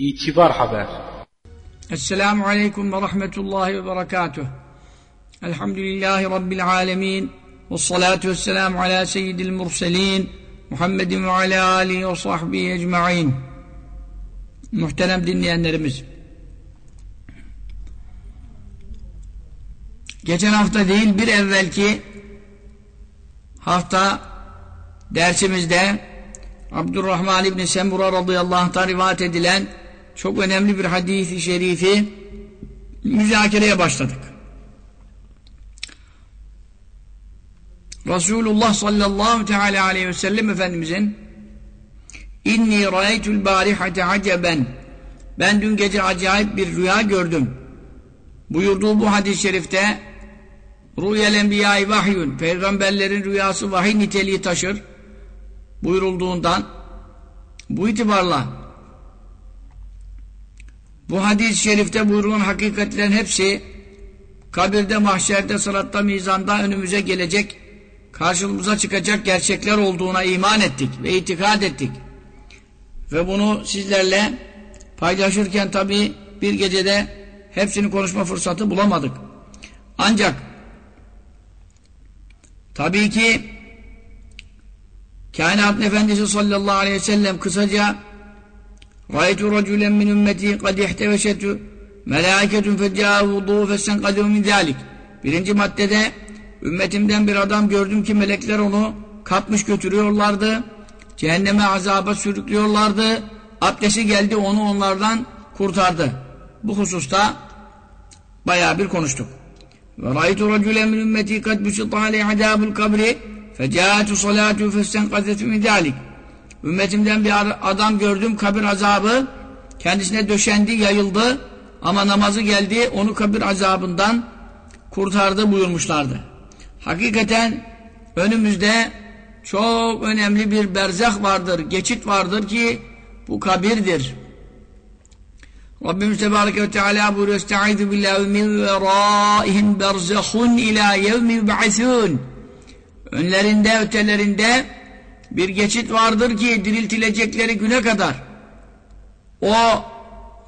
İtibar Haber Esselamu Aleyküm ve Rahmetullahi ve Berekatuh. Elhamdülillahi Rabbil Alemin. Ve salatu ve selamu ala seyyidil murselin. Muhammedin ve ala alihi ve sahbihi ecma'in. Muhterem dinleyenlerimiz. Geçen hafta değil bir evvelki hafta dersimizde Abdurrahman İbni Semura radıyallahu anh'tan rivayet edilen çok önemli bir hadisi şerifi müzakereye başladık. Resulullah sallallahu teala aleyhi ve sellem Efendimizin inni rayeytul barihate aceben ben dün gece acayip bir rüya gördüm. Buyurduğu bu hadis-i şerifte rüyel enbiyayı vahyün peygamberlerin rüyası vahiy niteliği taşır. Buyurulduğundan bu itibarla bu hadis-i şerifte buyurulan hakikatlerin hepsi kabirde, mahşerde, sıratta, mizanda önümüze gelecek, karşımıza çıkacak gerçekler olduğuna iman ettik ve itikad ettik. Ve bunu sizlerle paylaşırken tabi bir gecede hepsini konuşma fırsatı bulamadık. Ancak tabii ki Kainatın Efendisi sallallahu aleyhi ve sellem kısaca رأيت رجلا من ümmeti قد احتوشت melâiketun fecâ vudû fessenkadû min zâlik birinci maddede ümmetimden bir adam gördüm ki melekler onu kapmış götürüyorlardı cehenneme azaba sürüklüyorlardı abdesti geldi onu onlardan kurtardı bu hususta bayağı bir konuştuk ve raytu racülen min ümmeti kad büsita aleyh adâbul kabri fecâtu salâtu fessenkadû min zâlik Ümmetimden bir adam gördüm kabir azabı kendisine döşendi, yayıldı ama namazı geldi onu kabir azabından kurtardı buyurmuşlardı. Hakikaten önümüzde çok önemli bir berzah vardır, geçit vardır ki bu kabirdir. Rabbimiz Tebareke ve Teala buyuruyor Estaizu billahi min veraihim berzahun ila yevmi yub'athun Önlerinde, ötelerinde bir geçit vardır ki diriltilecekleri güne kadar o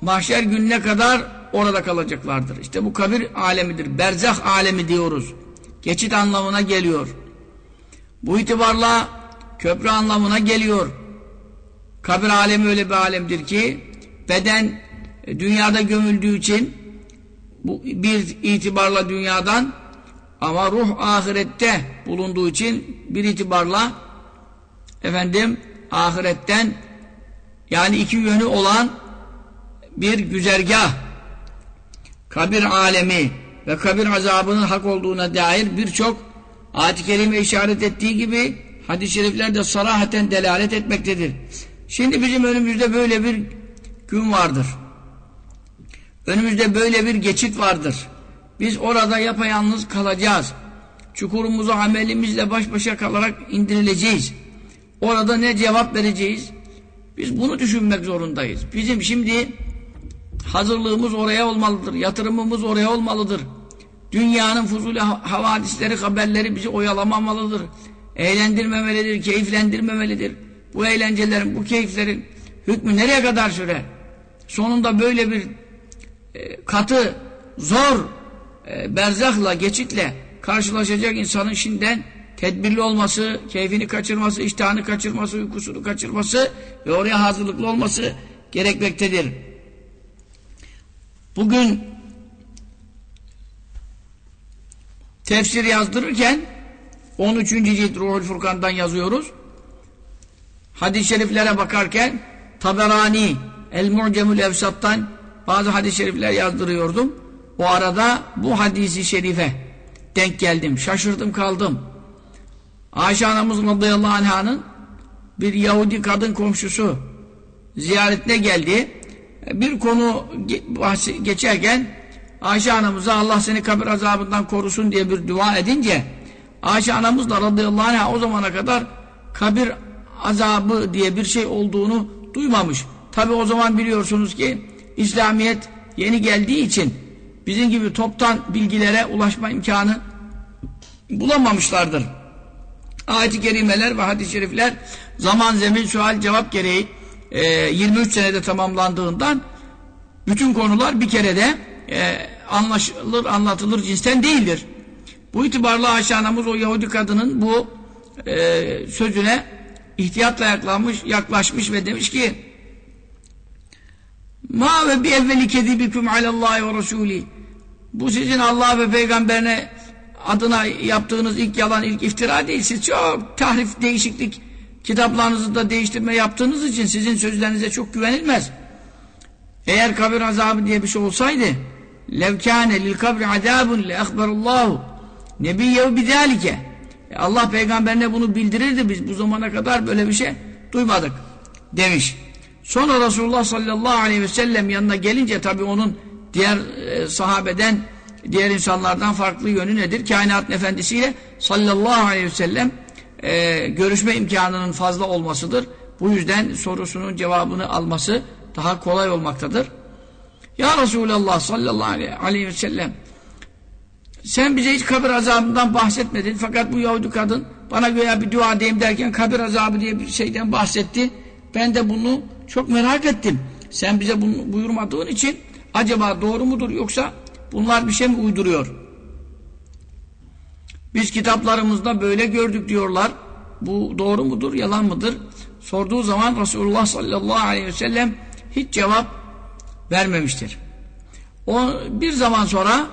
mahşer gününe kadar orada kalacaklardır. İşte bu kabir alemidir. Berzah alemi diyoruz. Geçit anlamına geliyor. Bu itibarla köprü anlamına geliyor. Kabir alemi öyle bir alemdir ki beden e, dünyada gömüldüğü için bu bir itibarla dünyadan ama ruh ahirette bulunduğu için bir itibarla efendim ahiretten yani iki yönü olan bir güzergah kabir alemi ve kabir azabının hak olduğuna dair birçok ayet-i kerime işaret ettiği gibi hadis-i şerifler de sarahaten delalet etmektedir. Şimdi bizim önümüzde böyle bir gün vardır. Önümüzde böyle bir geçit vardır. Biz orada yapayalnız kalacağız. Çukurumuzu amelimizle baş başa kalarak indirileceğiz. Orada ne cevap vereceğiz? Biz bunu düşünmek zorundayız. Bizim şimdi hazırlığımız oraya olmalıdır. Yatırımımız oraya olmalıdır. Dünyanın fuzuli havadisleri, haberleri bizi oyalamamalıdır. Eğlendirmemelidir, keyiflendirmemelidir. Bu eğlencelerin, bu keyiflerin hükmü nereye kadar sürer? Sonunda böyle bir e, katı, zor e, berzahla, geçitle karşılaşacak insanın şimdiden tedbirli olması, keyfini kaçırması, iştahını kaçırması, uykusunu kaçırması ve oraya hazırlıklı olması gerekmektedir. Bugün tefsir yazdırırken 13. cilt Ruhul Furkan'dan yazıyoruz. Hadis-i şeriflere bakarken Taberani El-Mu'cemül Evsat'tan bazı hadis-i şerifler yazdırıyordum. O arada bu hadisi şerife denk geldim. Şaşırdım kaldım. Ayşe anamız radıyallahu anh'ın bir Yahudi kadın komşusu ziyaretine geldi. Bir konu geçerken Ayşe anamıza Allah seni kabir azabından korusun diye bir dua edince Ayşe anamız da radıyallahu anh o zamana kadar kabir azabı diye bir şey olduğunu duymamış. Tabi o zaman biliyorsunuz ki İslamiyet yeni geldiği için bizim gibi toptan bilgilere ulaşma imkanı bulamamışlardır ayet-i kerimeler ve hadis-i şerifler zaman zemin sual cevap gereği e, 23 senede tamamlandığından bütün konular bir kerede e, anlaşılır, anlatılır cinsten değildir. Bu itibarla aşağınamız o Yahudi kadının bu e, sözüne ihtiyatla yaklanmış, yaklaşmış ve demiş ki Ma ve bi evveli kedibiküm alallahi ve rasuli Bu sizin Allah ve peygamberine adına yaptığınız ilk yalan, ilk iftira değil. Siz çok tahrif, değişiklik kitaplarınızı da değiştirme yaptığınız için sizin sözlerinize çok güvenilmez. Eğer kabir azabı diye bir şey olsaydı levkâne lil kabri azabun le ehberallahu nebiyyev bidâlike Allah peygamberine bunu bildirirdi biz bu zamana kadar böyle bir şey duymadık demiş. Sonra Resulullah sallallahu aleyhi ve sellem yanına gelince tabi onun diğer e, sahabeden diğer insanlardan farklı yönü nedir? Kainatın efendisiyle sallallahu aleyhi ve sellem e, görüşme imkanının fazla olmasıdır. Bu yüzden sorusunun cevabını alması daha kolay olmaktadır. Ya Resulallah sallallahu aleyhi ve sellem sen bize hiç kabir azabından bahsetmedin fakat bu Yahudi kadın bana göre bir dua diyeyim derken kabir azabı diye bir şeyden bahsetti. Ben de bunu çok merak ettim. Sen bize bunu buyurmadığın için acaba doğru mudur yoksa bunlar bir şey mi uyduruyor? Biz kitaplarımızda böyle gördük diyorlar. Bu doğru mudur, yalan mıdır? Sorduğu zaman Resulullah sallallahu aleyhi ve sellem hiç cevap vermemiştir. O bir zaman sonra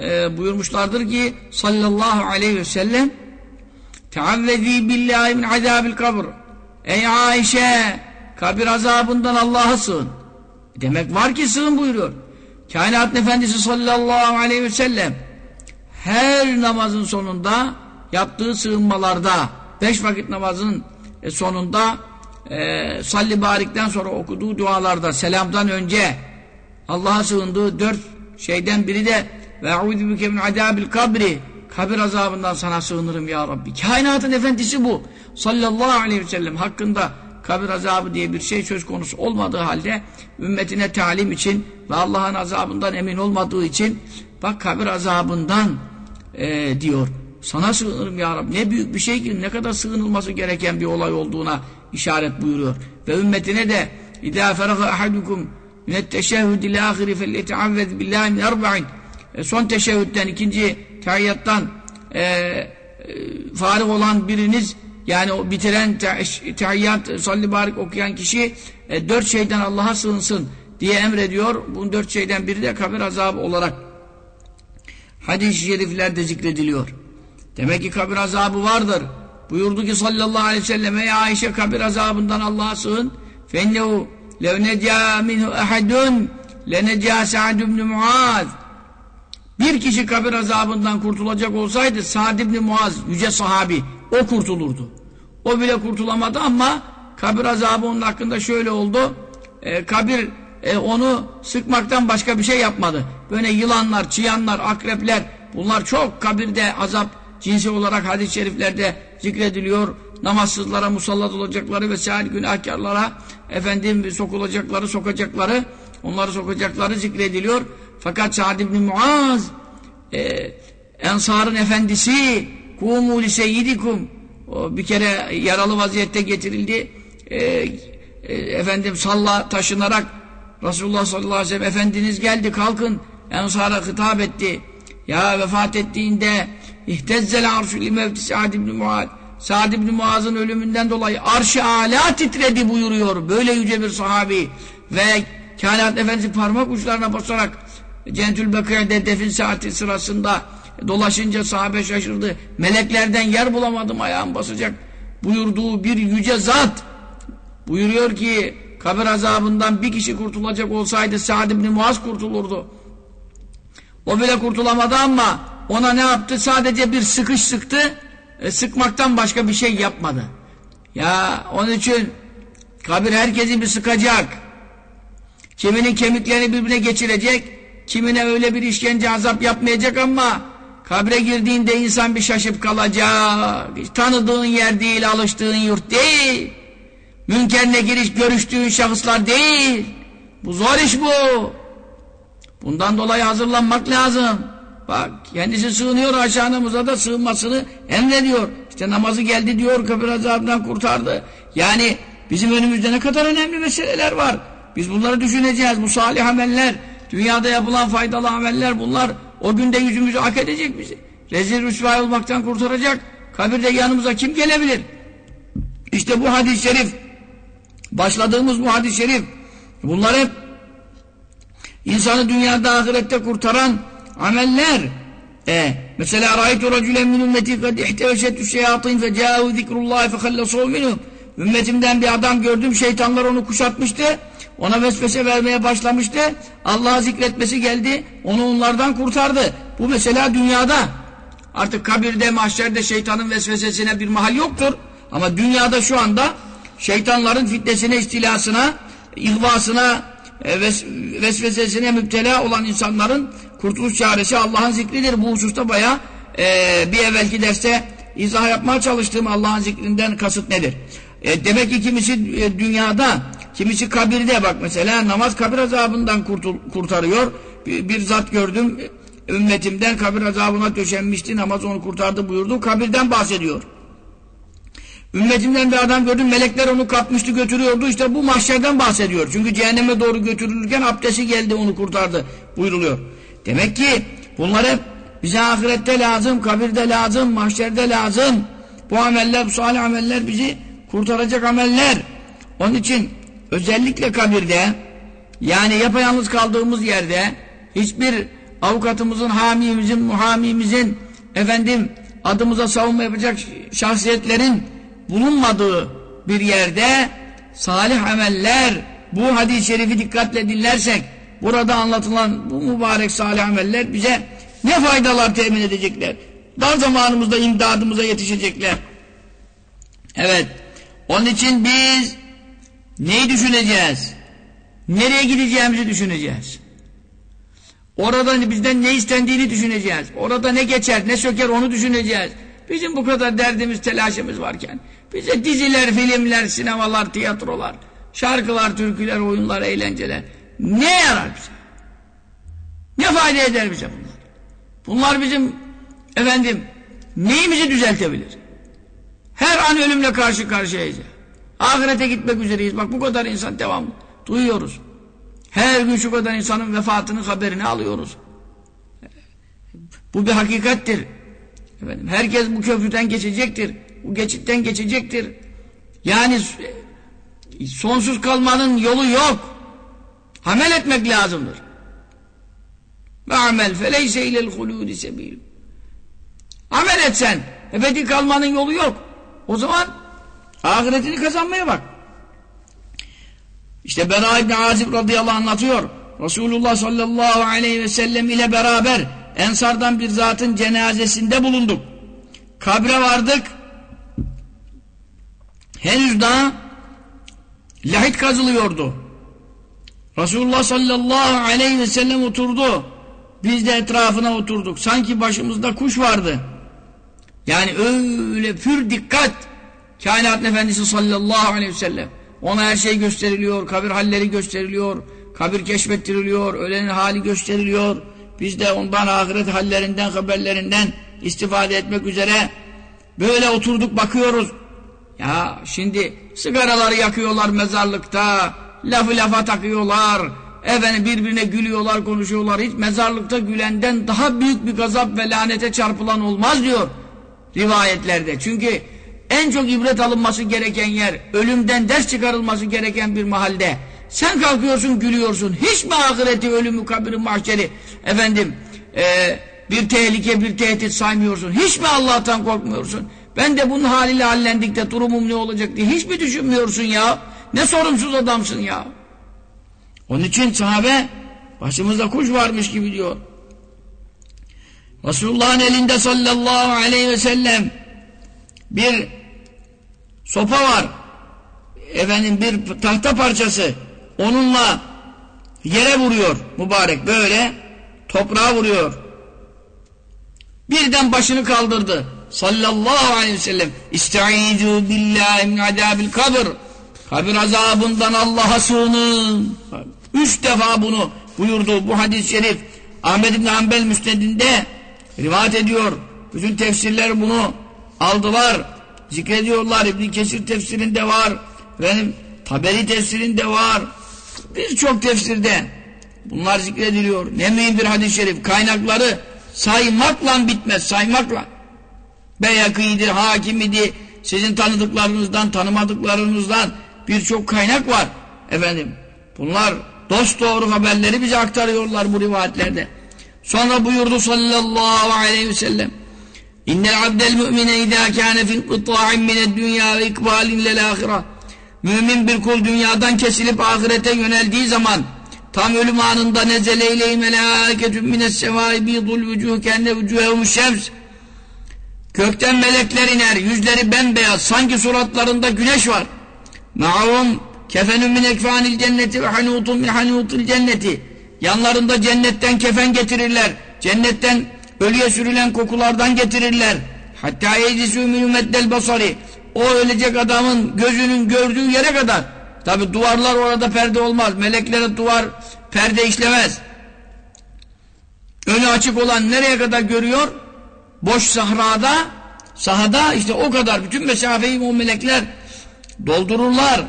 e, buyurmuşlardır ki sallallahu aleyhi ve sellem Teavvezi billahi min azabil kabr Ey Ayşe kabir azabından Allah'a sığın. Demek var ki sığın buyuruyor. Kainatın Efendisi sallallahu aleyhi ve sellem her namazın sonunda yaptığı sığınmalarda beş vakit namazın e, sonunda e, salli barikten sonra okuduğu dualarda selamdan önce Allah'a sığındığı dört şeyden biri de ve eûzü bike min azâbil kabri kabir azabından sana sığınırım ya Rabbi. Kainatın efendisi bu. Sallallahu aleyhi ve sellem hakkında kabir azabı diye bir şey söz konusu olmadığı halde ümmetine talim için ve Allah'ın azabından emin olmadığı için bak kabir azabından e, diyor. Sana sığınırım ya Rabbi. Ne büyük bir şey ki ne kadar sığınılması gereken bir olay olduğuna işaret buyuruyor. Ve ümmetine de İzâ feraha ahadukum minetteşehhüdil âhiri felleteavvez billahi min erba'in e, son teşehhütten ikinci tahiyyattan e, e, farih olan biriniz yani o bitiren tahiyyat salli barik okuyan kişi e, dört şeyden Allah'a sığınsın diye emrediyor. Bu dört şeyden biri de kabir azabı olarak hadis-i şeriflerde zikrediliyor. Demek ki kabir azabı vardır. Buyurdu ki sallallahu aleyhi ve sellem ey Ayşe kabir azabından Allah'a sığın. Fennehu lev necâ minhu ehadun lenecâ Sa'd ibn Muaz. Bir kişi kabir azabından kurtulacak olsaydı Sa'd ibn Muaz yüce sahabi o kurtulurdu. O bile kurtulamadı ama kabir azabı onun hakkında şöyle oldu. E, kabir e, onu sıkmaktan başka bir şey yapmadı. Böyle yılanlar, çıyanlar, akrepler bunlar çok kabirde azap cinsi olarak hadis-i şeriflerde zikrediliyor. Namazsızlara musallat olacakları ve sahil günahkarlara efendim sokulacakları, sokacakları, onları sokacakları zikrediliyor. Fakat Sa'd ibn Muaz e, Ensar'ın efendisi kumu li bir kere yaralı vaziyette getirildi. E, e, efendim salla taşınarak Resulullah sallallahu aleyhi ve sellem Efendiniz geldi kalkın Ensar'a hitap etti. Ya vefat ettiğinde İhtezzel arşu li mevti Sa'd ibn Muaz. Sa'd ibn Muaz'ın ölümünden dolayı arş-ı titredi buyuruyor. Böyle yüce bir sahabi ve kainat efendisi parmak uçlarına basarak Cennetül Bekir'de defin saati sırasında dolaşınca sahabe şaşırdı. Meleklerden yer bulamadım ayağım basacak buyurduğu bir yüce zat buyuruyor ki kabir azabından bir kişi kurtulacak olsaydı Sa'd ibn Muaz kurtulurdu. O bile kurtulamadı ama ona ne yaptı? Sadece bir sıkış sıktı. E, sıkmaktan başka bir şey yapmadı. Ya onun için kabir herkesi bir sıkacak. Kiminin kemiklerini birbirine geçirecek. Kimine öyle bir işkence azap yapmayacak ama kabre girdiğinde insan bir şaşıp kalacak. Hiç tanıdığın yer değil, alıştığın yurt değil. Münkerine giriş görüştüğün şahıslar değil. Bu zor iş bu. Bundan dolayı hazırlanmak lazım. Bak kendisi sığınıyor aşağınımıza da sığınmasını emrediyor. İşte namazı geldi diyor kabir azabından kurtardı. Yani Bizim önümüzde ne kadar önemli meseleler var. Biz bunları düşüneceğiz. Bu salih ameller, dünyada yapılan faydalı ameller bunlar o günde yüzümüzü hak edecek bizi. Rezil rüsvay olmaktan kurtaracak. Kabirde yanımıza kim gelebilir? İşte bu hadis-i şerif, başladığımız bu hadis-i şerif, bunlar hep insanı dünyada ahirette kurtaran ameller. E, mesela ra'aytu raculen min ümmeti kad ihteveşetü şeyatîn fecâhu zikrullâhi fehallasû minhum. Ümmetimden bir adam gördüm, şeytanlar onu kuşatmıştı. Ona vesvese vermeye başlamıştı. Allah'a zikretmesi geldi, onu onlardan kurtardı. Bu mesela dünyada. Artık kabirde, mahşerde şeytanın vesvesesine bir mahal yoktur. Ama dünyada şu anda şeytanların fitnesine, istilasına, ihvasına, e, ves vesvesesine müptela olan insanların kurtuluş çaresi Allah'ın zikridir. Bu hususta baya e, bir evvelki derste izah yapmaya çalıştığım Allah'ın zikrinden kasıt nedir? E, demek ki kimisi e, dünyada, kimisi kabirde bak mesela namaz kabir azabından kurtul, kurtarıyor. Bir, bir zat gördüm ümmetimden kabir azabına döşenmişti namaz onu kurtardı buyurdu. Kabirden bahsediyor. Ümmetimden bir adam gördüm melekler onu kapmıştı götürüyordu işte bu mahşerden bahsediyor. Çünkü cehenneme doğru götürülürken abdesti geldi onu kurtardı buyruluyor. Demek ki bunlar hep bize ahirette lazım, kabirde lazım, mahşerde lazım. Bu ameller, bu salih ameller bizi kurtaracak ameller. Onun için özellikle kabirde yani yapayalnız kaldığımız yerde hiçbir avukatımızın, hamimizin, muhamimizin efendim adımıza savunma yapacak şahsiyetlerin bulunmadığı bir yerde salih ameller bu hadis-i şerifi dikkatle dinlersek burada anlatılan bu mübarek salih ameller bize ne faydalar temin edecekler? Dar zamanımızda imdadımıza yetişecekler. Evet. Onun için biz neyi düşüneceğiz? Nereye gideceğimizi düşüneceğiz. Orada bizden ne istendiğini düşüneceğiz. Orada ne geçer, ne söker onu düşüneceğiz. Bizim bu kadar derdimiz, telaşımız varken bize diziler, filmler, sinemalar, tiyatrolar, şarkılar, türküler, oyunlar, eğlenceler ne yarar bize? Ne fayda eder bize bunlar? Bunlar bizim efendim neyimizi düzeltebilir? Her an ölümle karşı karşıyayız. Ahirete gitmek üzereyiz. Bak bu kadar insan devamlı duyuyoruz. Her gün şu kadar insanın vefatının haberini alıyoruz. Bu bir hakikattir. Efendim, herkes bu köprüden geçecektir. Bu geçitten geçecektir. Yani sonsuz kalmanın yolu yok. Amel etmek lazımdır. Ve amel feleyse ilel hulûdi sebil. Amel etsen ebedi kalmanın yolu yok. O zaman ahiretini kazanmaya bak. İşte Bera İbni Azib radıyallahu anlatıyor. Resulullah sallallahu aleyhi ve sellem ile beraber Ensardan bir zatın cenazesinde bulunduk. Kabre vardık. Henüz daha lahit kazılıyordu. Resulullah sallallahu aleyhi ve sellem oturdu. Biz de etrafına oturduk. Sanki başımızda kuş vardı. Yani öyle pür dikkat. Kainat Efendisi sallallahu aleyhi ve sellem. Ona her şey gösteriliyor. Kabir halleri gösteriliyor. Kabir keşfettiriliyor. Ölenin hali gösteriliyor. Biz de ondan ahiret hallerinden, haberlerinden istifade etmek üzere böyle oturduk bakıyoruz. Ya şimdi sigaraları yakıyorlar mezarlıkta, lafı lafa takıyorlar, efendim birbirine gülüyorlar, konuşuyorlar. Hiç mezarlıkta gülenden daha büyük bir gazap ve lanete çarpılan olmaz diyor rivayetlerde. Çünkü en çok ibret alınması gereken yer, ölümden ders çıkarılması gereken bir mahalde. Sen kalkıyorsun gülüyorsun. Hiç mi ahireti, ölümü, kabiri, mahşeri efendim e, bir tehlike, bir tehdit saymıyorsun? Hiç mi Allah'tan korkmuyorsun? Ben de bunun haliyle hallendik de durumum ne olacak diye hiç mi düşünmüyorsun ya? Ne sorumsuz adamsın ya? Onun için sahabe başımızda kuş varmış gibi diyor. Resulullah'ın elinde sallallahu aleyhi ve sellem bir sopa var. Efendim bir tahta parçası. Onunla yere vuruyor mübarek böyle toprağa vuruyor. Birden başını kaldırdı. Sallallahu aleyhi ve sellem İstaizu billahi min adabil kabir Kabir azabından Allah'a sığının. Üç defa bunu buyurdu bu hadis-i şerif. Ahmed İbni Hanbel müsnedinde rivayet ediyor. Bütün tefsirler bunu aldılar. Zikrediyorlar. İbn Kesir tefsirinde var. Benim Taberi tefsirinde var. Birçok tefsirde bunlar zikrediliyor. Ne mühim bir hadis-i şerif. Kaynakları saymakla bitmez. Saymakla. Beyakî'dir, Hakimi'dir, sizin tanıdıklarınızdan, tanımadıklarınızdan birçok kaynak var. Efendim, bunlar dost doğru haberleri bize aktarıyorlar bu rivayetlerde. Sonra buyurdu sallallahu aleyhi ve sellem İnnel abdel mümine idâ kâne fil kıtâ'in mined dünya ve ikbalin lel âhira Mümin bir kul dünyadan kesilip ahirete yöneldiği zaman tam ölüm anında nezele ileyhi melâketün mines semâi bîdul vücuh kenne vücuhevmus şems Gökten melekler iner, yüzleri bembeyaz, sanki suratlarında güneş var. Ma'hum kefenun min ekfanil cenneti ve hanutun min hanutul cenneti. Yanlarında cennetten kefen getirirler. Cennetten ölüye sürülen kokulardan getirirler. Hatta yeclisü minümeddel basari. O ölecek adamın gözünün gördüğü yere kadar. Tabi duvarlar orada perde olmaz. Meleklere duvar perde işlemez. Önü açık olan nereye kadar görüyor? boş sahrada sahada işte o kadar bütün mesafeyi o melekler doldururlar.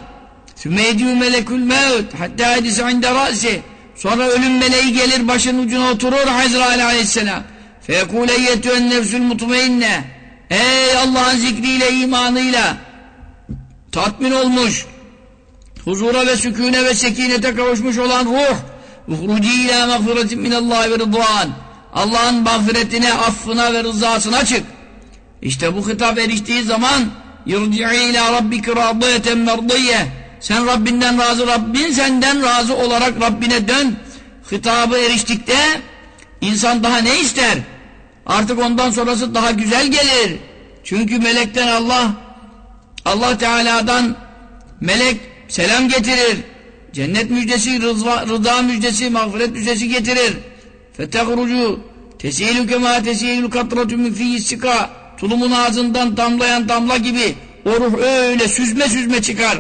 Sümeydü melekül mevt hatta edise inde rasi sonra ölüm meleği gelir başın ucuna oturur Hazrail aleyhisselam fekule yetüen nefsül mutmainne ey Allah'ın zikriyle imanıyla tatmin olmuş huzura ve sükûne ve sekinete kavuşmuş olan ruh uhruci ila mağfiretin minallahi ve rıdvan Allah'ın mağfiretine, affına ve rızasına çık. İşte bu hitap eriştiği zaman yurci'i ila rabbiki radiyeten merdiyye sen Rabbinden razı, Rabbin senden razı olarak Rabbine dön. Hitabı eriştikte insan daha ne ister? Artık ondan sonrası daha güzel gelir. Çünkü melekten Allah, Allah Teala'dan melek selam getirir. Cennet müjdesi, rızva, rıza müjdesi, mağfiret müjdesi getirir. Fetehrucu, tesihilü kemâ tesihilü katratü min fiyyissika. Tulumun ağzından damlayan damla gibi o ruh öyle süzme süzme çıkar.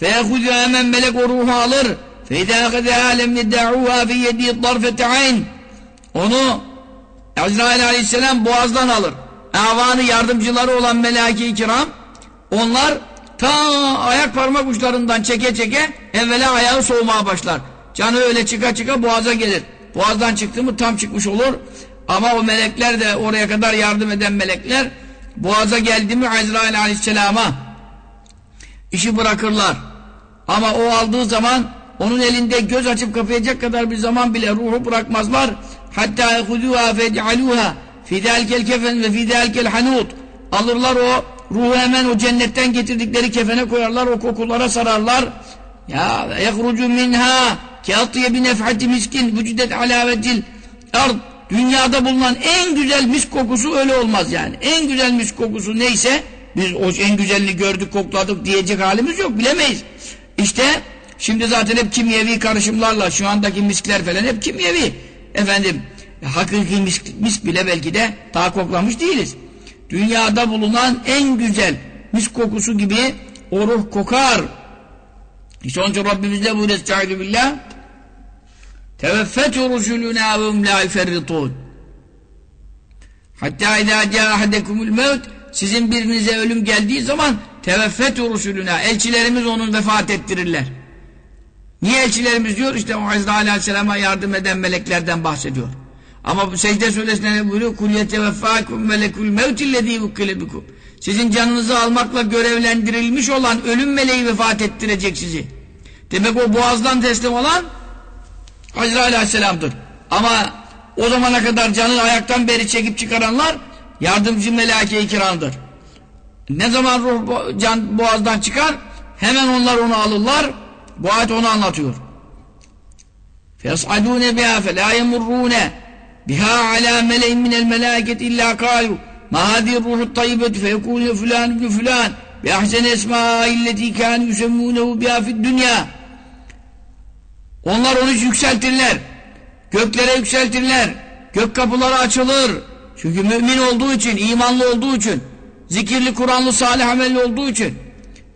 Feyehudü hemen melek o ruhu alır. Feydâ kadehâ lemni da'ûhâ fiyyedî darfete. Onu Azrail aleyhisselam boğazdan alır. Avanı yardımcıları olan melaki kiram onlar ta ayak parmak uçlarından çeke çeke evvela ayağı soğumaya başlar. Canı öyle çıka çıka boğaza gelir. Boğazdan çıktı mı tam çıkmış olur. Ama o melekler de oraya kadar yardım eden melekler boğaza geldi mi Azrail aleyhisselama işi bırakırlar. Ama o aldığı zaman onun elinde göz açıp kapayacak kadar bir zaman bile ruhu bırakmazlar. Hatta yehuduha fec'aluha fidâlkel kefen ve fidâlkel hanut alırlar o ruhu hemen o cennetten getirdikleri kefene koyarlar o kokulara sararlar. Ya yehrucu minha Kâtiye bir nefhati miskin vücudet alavetil ard dünyada bulunan en güzel mis kokusu öyle olmaz yani. En güzel mis kokusu neyse biz o en güzelini gördük kokladık diyecek halimiz yok bilemeyiz. İşte şimdi zaten hep kimyevi karışımlarla şu andaki miskler falan hep kimyevi. Efendim hakiki misk, misk bile belki de daha koklamış değiliz. Dünyada bulunan en güzel mis kokusu gibi o ruh kokar. İşte onun için Rabbimiz ne buyuruyor? Estaizu billah. Teveffetu rusuluna ve hum la yuferritun. Hatta idâ câ ahadekumul mevt sizin birinize ölüm geldiği zaman teveffetu rusuluna elçilerimiz onun vefat ettirirler. Niye elçilerimiz diyor? İşte Hazreti Aleyhisselam'a yardım eden meleklerden bahsediyor. Ama bu secde suresinde ne buyuruyor? Kul yeteveffâkum melekul mevtillezî vukkile bikum. Sizin canınızı almakla görevlendirilmiş olan ölüm meleği vefat ettirecek sizi. Demek o boğazdan teslim olan Hazreti Aleyhisselam'dır. Ama o zamana kadar canı ayaktan beri çekip çıkaranlar yardımcı meleke-i kiramdır. Ne zaman ruh can boğazdan çıkar hemen onlar onu alırlar. Bu ayet onu anlatıyor. فَيَصْعَدُونَ بِهَا فَلَا يَمُرُّونَ بِهَا عَلَى مَلَئٍ مِنَ الْمَلَائِكَةِ إِلَّا قَالُوا مَا هَذِهِ الرُّوحُ الطَّيِّبَةُ فَيَقُولُ فُلَانُ بْنُ فُلَانُ بِأَحْسَنِ اسْمَائِ الَّتِي كَانُوا يُسَمُّونَهُ بِهَا فِي الدُّنْيَا onlar onu yükseltirler. Göklere yükseltirler. Gök kapıları açılır. Çünkü mümin olduğu için, imanlı olduğu için, zikirli, Kur'anlı, salih amelli olduğu için,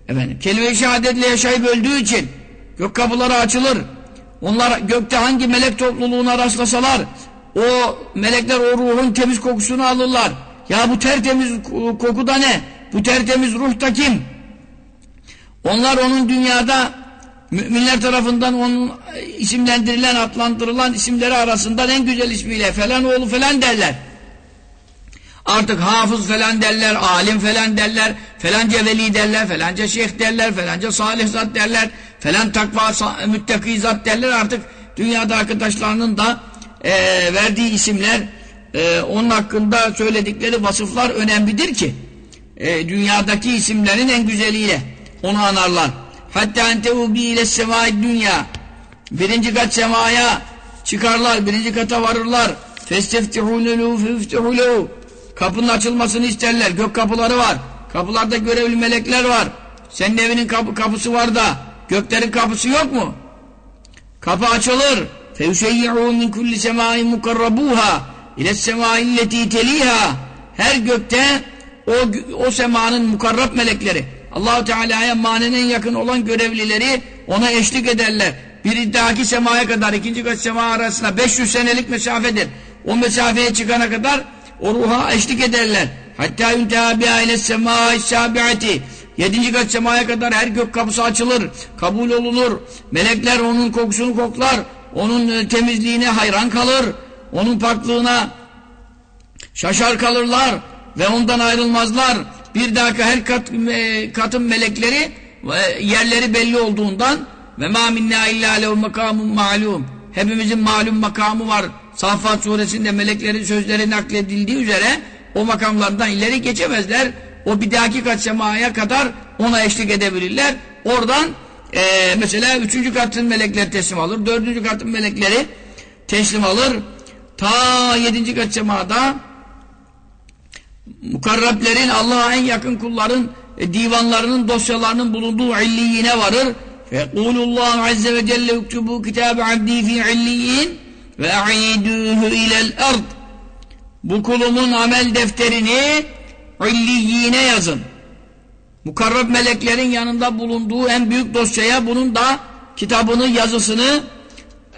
efendim, kelime-i şehadetle yaşayıp öldüğü için gök kapıları açılır. Onlar gökte hangi melek topluluğuna rastlasalar, o melekler o ruhun temiz kokusunu alırlar. Ya bu tertemiz koku da ne? Bu tertemiz ruh da kim? Onlar onun dünyada müminler tarafından onun isimlendirilen, adlandırılan isimleri arasından en güzel ismiyle falan oğlu falan derler. Artık hafız falan derler, alim falan derler, falanca veli derler, falanca şeyh derler, falanca salih zat derler, falan takva müttaki zat derler. Artık dünyada arkadaşlarının da e, verdiği isimler, e, onun hakkında söyledikleri vasıflar önemlidir ki, e, dünyadaki isimlerin en güzeliyle onu anarlar. Hatta entehu bi ile semai dünya. Birinci kat semaya çıkarlar, birinci kata varırlar. Festeftihûlû feftihûlû. Kapının açılmasını isterler. Gök kapıları var. Kapılarda görevli melekler var. Senin evinin kapı, kapısı var da göklerin kapısı yok mu? Kapı açılır. فَيُشَيِّعُوا مِنْ كُلِّ سَمَاءٍ مُكَرَّبُوهَا اِلَى السَّمَاءِ الَّتِي تَلِيهَا Her gökte o, o semanın mukarrab melekleri Allahu Teala'ya manenin yakın olan görevlileri ona eşlik ederler. Bir dahaki semaya kadar ikinci kat sema arasında 500 senelik mesafedir. O mesafeye çıkana kadar o ruha eşlik ederler. Hatta yunteha bi aile semâ sabiati. Yedinci kat semaya kadar her gök kapısı açılır, kabul olunur. Melekler onun kokusunu koklar, onun e, temizliğine hayran kalır, onun paklığına şaşar kalırlar ve ondan ayrılmazlar. Bir dakika her kat, e, katın melekleri e, yerleri belli olduğundan ve ma minna illa lehu makamun ma'lum. Hepimizin malum makamı var. Safat suresinde meleklerin sözleri nakledildiği üzere o makamlardan ileri geçemezler. O bir dahaki kat semaya kadar ona eşlik edebilirler. Oradan e, mesela üçüncü katın melekleri teslim alır. Dördüncü katın melekleri teslim alır. Ta yedinci kat semada mukarrablerin Allah'a en yakın kulların e, divanlarının dosyalarının bulunduğu illiyine varır. Fekulullahu azze ve celle uktubu kitabe abdi fi illiyin ve a'iduhu ilel ard. Bu kulumun amel defterini illiyine yazın. Mukarrab meleklerin yanında bulunduğu en büyük dosyaya bunun da kitabını, yazısını,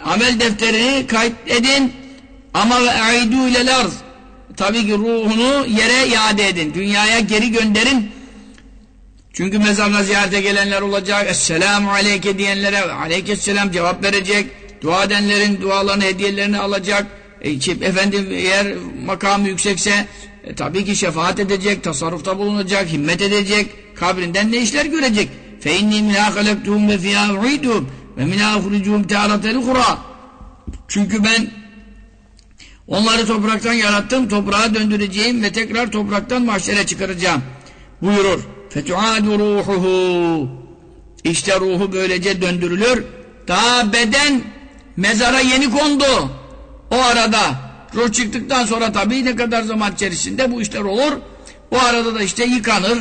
amel defterini kaydedin. Ama ve aidu ilel arz. Tabii ki ruhunu yere iade edin. Dünyaya geri gönderin. Çünkü mezarına ziyarete gelenler olacak. Esselamu aleyke diyenlere aleykesselam cevap verecek Dua edenlerin dualarını, hediyelerini alacak. E, efendim eğer makamı yüksekse e, tabii ki şefaat edecek, tasarrufta bulunacak, himmet edecek. Kabrinden ne işler görecek? فَاِنِّي مِنَا خَلَقْتُهُمْ وَفِيهَا اُعِيدُهُمْ وَمِنَا اُخْرِجُهُمْ تَعْرَةً اُخْرَى Çünkü ben onları topraktan yarattım, toprağa döndüreceğim ve tekrar topraktan mahşere çıkaracağım. Buyurur. فَتُعَادُ رُوحُهُ İşte ruhu böylece döndürülür. Daha beden mezara yeni kondu. O arada ruh çıktıktan sonra tabii ne kadar zaman içerisinde bu işler olur. O arada da işte yıkanır,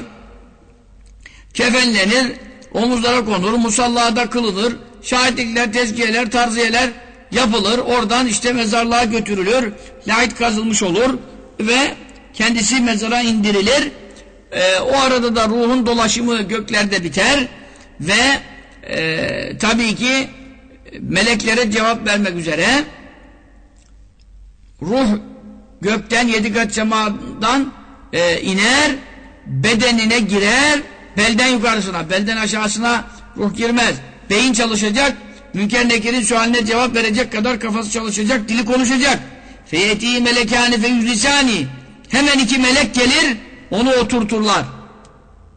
kefenlenir, omuzlara konur, musallada kılınır, şahitlikler, tezkiyeler, tarziyeler yapılır. Oradan işte mezarlığa götürülür, lahit kazılmış olur ve kendisi mezara indirilir. Ee, o arada da ruhun dolaşımı göklerde biter ve e, tabii ki meleklere cevap vermek üzere ruh gökten yedi kat semadan e, iner bedenine girer belden yukarısına belden aşağısına ruh girmez. Beyin çalışacak münker nekirin sualine cevap verecek kadar kafası çalışacak dili konuşacak. Feyeti melekani feyüzlisani hemen iki melek gelir onu oturturlar.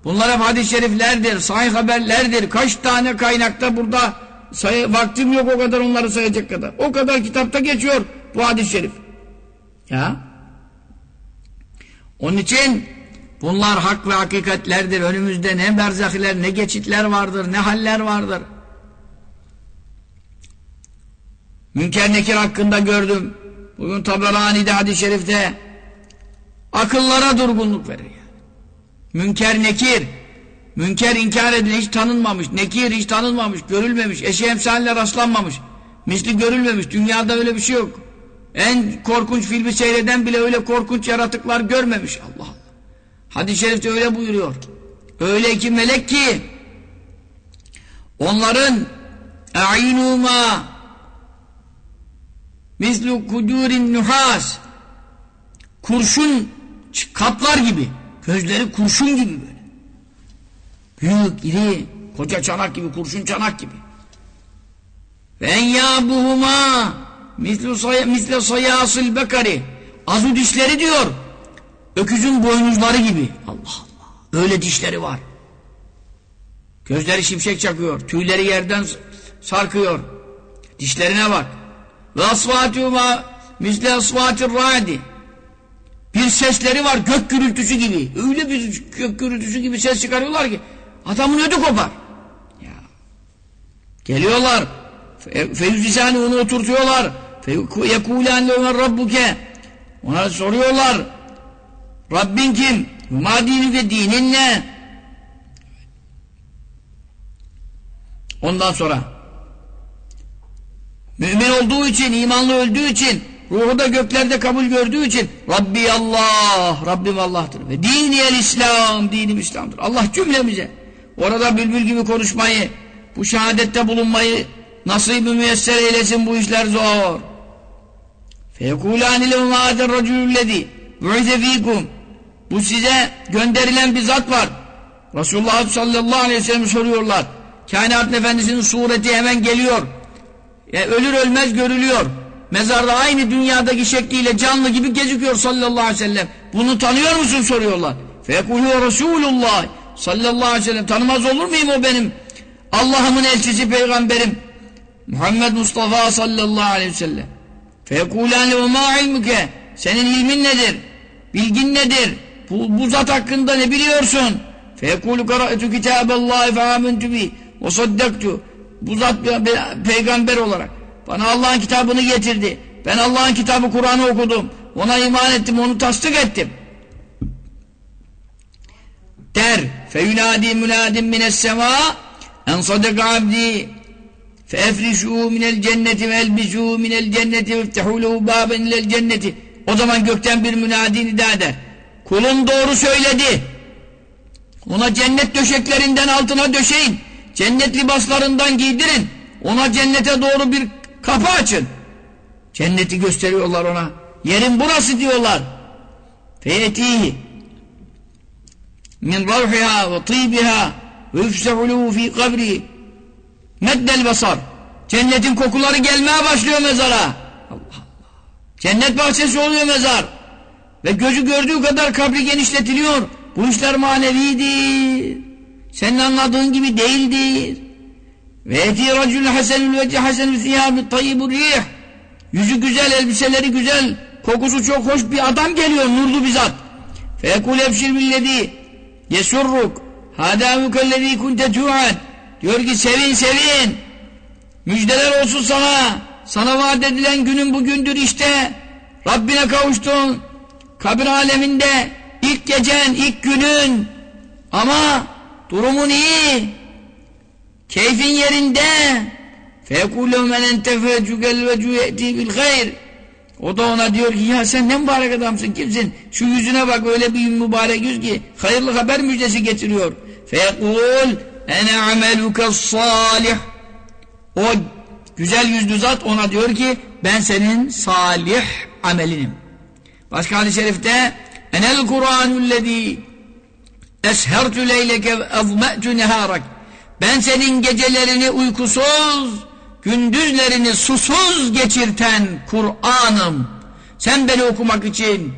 Bunlar hep hadis-i şeriflerdir sahih haberlerdir. Kaç tane kaynakta burada say vaktim yok o kadar onları sayacak kadar o kadar kitapta geçiyor bu hadis-i şerif ya. Onun için bunlar hak ve hakikatlerdir. Önümüzde ne berzahiler, ne geçitler vardır, ne haller vardır. Münker Nekir hakkında gördüm. Bugün Taberani'de hadis-i şerifte akıllara durgunluk verir. Yani. Münker Nekir Münker inkar edilen hiç tanınmamış. Nekir hiç tanınmamış, görülmemiş. Eşi emsaline rastlanmamış. Misli görülmemiş. Dünyada öyle bir şey yok. En korkunç filmi seyreden bile öyle korkunç yaratıklar görmemiş. Allah Allah. Hadis-i şerifte öyle buyuruyor. Öyle iki melek ki onların e'inuma mislu kudurin nuhas kurşun kaplar gibi gözleri kurşun gibi büyük iri Koca çanak gibi, kurşun çanak gibi. Ve enyâbuhumâ misle sayâsıl bekari Azu dişleri diyor. Öküzün boynuzları gibi. Allah Allah. Öyle dişleri var. Gözleri şimşek çakıyor. Tüyleri yerden sarkıyor. Dişlerine bak. Ve asfatuma misle asfatir radi. Bir sesleri var gök gürültüsü gibi. Öyle bir gök gürültüsü gibi ses çıkarıyorlar ki adamın ödü kopar. Ya. Geliyorlar. Feyüzlisani onu oturtuyorlar. Feyekûlen leven rabbuke. Ona soruyorlar. Rabbin kim? Ma dini ve dinin ne? Ondan sonra mümin olduğu için, imanlı öldüğü için, ruhu da göklerde kabul gördüğü için Rabbi Allah, Rabbim Allah'tır. Ve dini el İslam, dinim İslam'dır. Allah cümlemize orada bülbül gibi konuşmayı, bu şehadette bulunmayı nasip-i müyesser eylesin bu işler zor. فَيَكُولَانِ لَهُمْ هَذَا الرَّجُلُ الَّذ۪ي بُعِثَ ف۪يكُمْ Bu size gönderilen bir zat var. Resulullah sallallahu aleyhi ve sellem soruyorlar. Kainat Efendisi'nin sureti hemen geliyor. E, ölür ölmez görülüyor. Mezarda aynı dünyadaki şekliyle canlı gibi gözüküyor sallallahu aleyhi ve sellem. Bunu tanıyor musun soruyorlar. Fekulü Resulullah sallallahu aleyhi ve sellem. Tanımaz olur muyum o benim? Allah'ımın elçisi peygamberim. Muhammed Mustafa sallallahu aleyhi ve sellem. Fekulâne ve mâ ilmüke. Senin ilmin nedir? Bilgin nedir? Bu, bu zat hakkında ne biliyorsun? Fekulü kara'etu kitâballâhi fe âmentü bih ve saddaktu. Bu zat peygamber olarak bana Allah'ın kitabını getirdi. Ben Allah'ın kitabı Kur'an'ı okudum. Ona iman ettim, onu tasdik ettim der feyunadi münadim mines seva en sadık abdi fe minel cenneti ve elbisû minel cenneti ve iftehûlehu bâben ilel cenneti o zaman gökten bir münadi nida eder kulun doğru söyledi. Ona cennet döşeklerinden altına döşeyin. Cennet libaslarından giydirin. Ona cennete doğru bir kapı açın. Cenneti gösteriyorlar ona. Yerin burası diyorlar. Feyetihi min ravhiha ve tibiha ve yufsehu fi kabri meddel basar. Cennetin kokuları gelmeye başlıyor mezara. Allah Allah. Cennet bahçesi oluyor mezar. Ve gözü gördüğü kadar kabri genişletiliyor. Bu işler manevidir. Senin anladığın gibi değildir. Ve eti racül hasenül veci hasenül thiyâbi tayyibur rih. Yüzü güzel, elbiseleri güzel, kokusu çok hoş bir adam geliyor, nurlu bir zat. Fekul ebşir billedi Yesurruk. Hadamukellezi kunte tu'ad. Diyor ki sevin sevin. Müjdeler olsun sana. Sana vaat edilen günün bugündür işte. Rabbine kavuştun. Kabir aleminde ilk gecen ilk günün. Ama durumun iyi. Keyfin yerinde. Fekulü men entefecügel ve cüyeti bil hayr o da ona diyor ki ya sen ne mübarek adamsın kimsin? Şu yüzüne bak öyle bir mübarek yüz ki hayırlı haber müjdesi getiriyor. Feyekul ene ameluke salih. O güzel yüzlü zat ona diyor ki ben senin salih amelinim. Başka hadis-i şerifte enel Kur'anullezî eshertü leyleke ve azme'tü neharak. Ben senin gecelerini uykusuz gündüzlerini susuz geçirten Kur'an'ım sen beni okumak için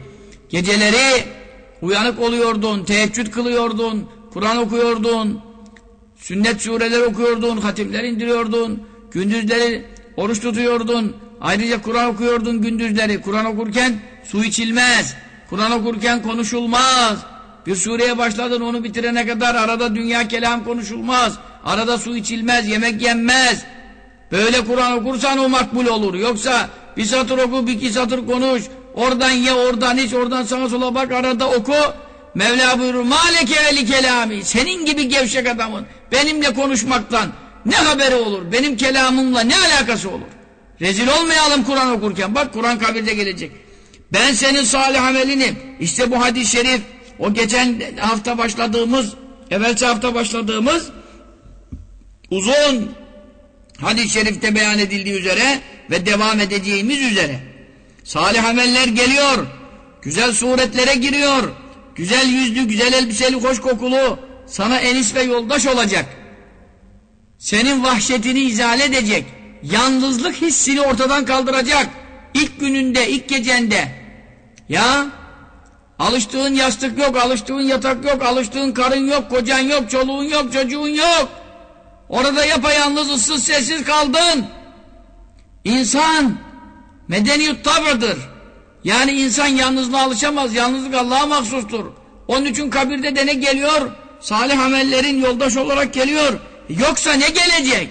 geceleri uyanık oluyordun teheccüd kılıyordun Kur'an okuyordun Sünnet sureler okuyordun, hatimler indiriyordun, gündüzleri oruç tutuyordun, ayrıca Kur'an okuyordun gündüzleri. Kur'an okurken su içilmez, Kur'an okurken konuşulmaz. Bir sureye başladın onu bitirene kadar arada dünya kelam konuşulmaz, arada su içilmez, yemek yenmez. Böyle Kur'an okursan o makbul olur. Yoksa bir satır oku, bir iki satır konuş, oradan ye, oradan iç, oradan sağa sola bak, arada oku, Mevla buyurur maleke eli kelami senin gibi gevşek adamın benimle konuşmaktan ne haberi olur? Benim kelamımla ne alakası olur? Rezil olmayalım Kur'an okurken. Bak Kur'an kabirde gelecek. Ben senin salih amelini işte bu hadis-i şerif. O geçen hafta başladığımız evvelsi hafta başladığımız uzun hadis-i şerifte beyan edildiği üzere ve devam edeceğimiz üzere salih ameller geliyor güzel suretlere giriyor güzel yüzlü, güzel elbiseli, hoş kokulu sana enis ve yoldaş olacak. senin vahşetini izale edecek, yalnızlık hissini ortadan kaldıracak. İlk gününde, ilk gecende. Ya alıştığın yastık yok, alıştığın yatak yok, alıştığın karın yok, kocan yok, çoluğun yok, çocuğun yok. Orada yapayalnız, ıssız, sessiz kaldın. İnsan medeniyet tavırdır. Yani insan yalnızlığa alışamaz. Yalnızlık Allah'a mahsustur. Onun için kabirde de ne geliyor? Salih amellerin yoldaş olarak geliyor. Yoksa ne gelecek?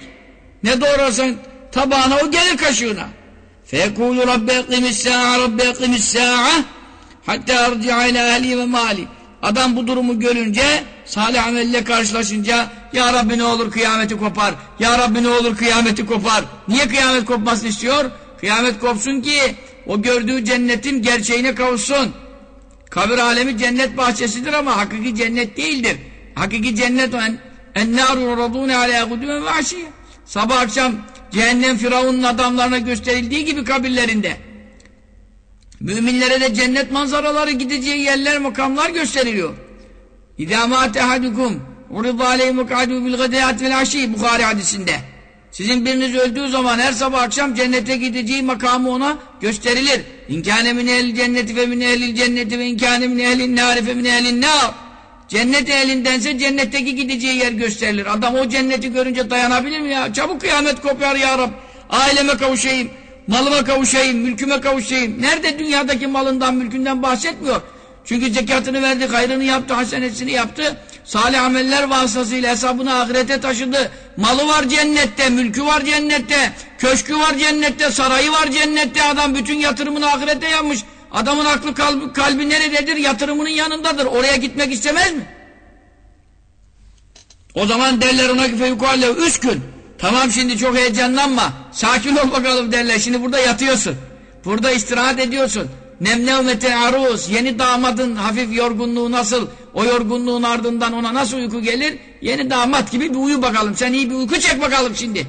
Ne doğrarsan tabağına o gelir kaşığına. فَيَكُولُ رَبَّ اَقِمِ السَّاعَ رَبَّ اَقِمِ السَّاعَ hatta اَرْجِعَ اِلَى اَهْلِي وَمَالِي Adam bu durumu görünce, salih amelle karşılaşınca Ya Rabbi ne olur kıyameti kopar. Ya Rabbi ne olur kıyameti kopar. Niye kıyamet kopmasını istiyor? Kıyamet kopsun ki o gördüğü cennetin gerçeğine kavuşsun. Kabir alemi cennet bahçesidir ama hakiki cennet değildir. Hakiki cennet en ennâru radûne aleyhâ gudûmen ve aşiye. Sabah akşam cehennem firavunun adamlarına gösterildiği gibi kabirlerinde. Müminlere de cennet manzaraları gideceği yerler, makamlar gösteriliyor. اِذَا مَاتَ اَحَدُكُمْ اُرِضَ عَلَيْهِ مُقَعَدُوا بِالْغَدَيَاتِ وَالْعَشِيِ Bukhari hadisinde. Sizin biriniz öldüğü zaman her sabah akşam cennete gideceği makamı ona gösterilir. İnkâne min ehl cenneti ve min ehlil cenneti ve inkâne min ehlin nâri ve min ehlin nâr. Cennet ehlindense cennetteki gideceği yer gösterilir. Adam o cenneti görünce dayanabilir mi ya? Çabuk kıyamet kopar ya Rab. Aileme kavuşayım, malıma kavuşayım, mülküme kavuşayım. Nerede dünyadaki malından, mülkünden bahsetmiyor. Çünkü zekatını verdi, hayrını yaptı, hasenesini yaptı. Salih ameller vasıtasıyla hesabını ahirete taşıdı. Malı var cennette, mülkü var cennette, köşkü var cennette, sarayı var cennette. Adam bütün yatırımını ahirete yapmış. Adamın aklı kalbi, kalbi nerededir? Yatırımının yanındadır. Oraya gitmek istemez mi? O zaman derler ona ki fevkalle üç gün. Tamam şimdi çok heyecanlanma. Sakin ol bakalım derler. Şimdi burada yatıyorsun. Burada istirahat ediyorsun. Nemnevmete aruz. Yeni damadın hafif yorgunluğu nasıl? O yorgunluğun ardından ona nasıl uyku gelir? Yeni damat gibi bir uyu bakalım. Sen iyi bir uyku çek bakalım şimdi.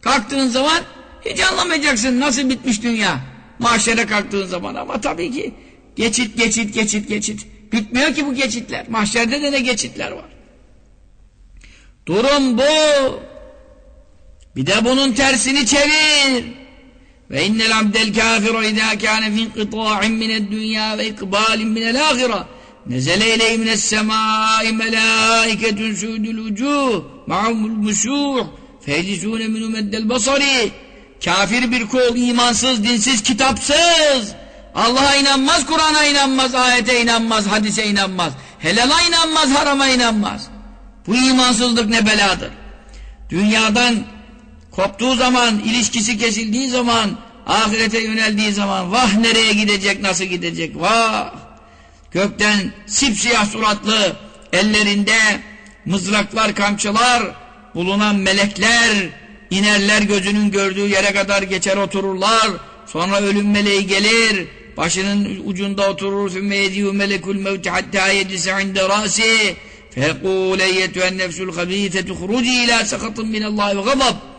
Kalktığın zaman hiç anlamayacaksın nasıl bitmiş dünya. Mahşere kalktığın zaman ama tabii ki geçit geçit geçit geçit. Bitmiyor ki bu geçitler. Mahşerde de ne geçitler var. Durum bu. Bir de bunun tersini çevir. Ve innel abdel kafiru idâ kâne fin qitâ'in mined dünya ve ikbâlin minel âhira. Nezele ileyhi mines semâi melâiketun sûdül ucûh ma'amul musûh feylisûne minû meddel basari. Kafir bir kul, imansız, dinsiz, kitapsız. Allah'a inanmaz, Kur'an'a inanmaz, ayete inanmaz, hadise inanmaz. Helala inanmaz, harama inanmaz. Bu imansızlık ne beladır. Dünyadan koptuğu zaman, ilişkisi kesildiği zaman, ahirete yöneldiği zaman vah nereye gidecek, nasıl gidecek, vah! Gökten sipsiyah suratlı ellerinde mızraklar, kamçılar bulunan melekler inerler gözünün gördüğü yere kadar geçer otururlar. Sonra ölüm meleği gelir, başının ucunda oturur. Sümme yediyü melekul mevti hatta yedise inde rasi. Fekûle yetüen nefsul habîte tuhruci ilâ sekatın minallahi ve gazab.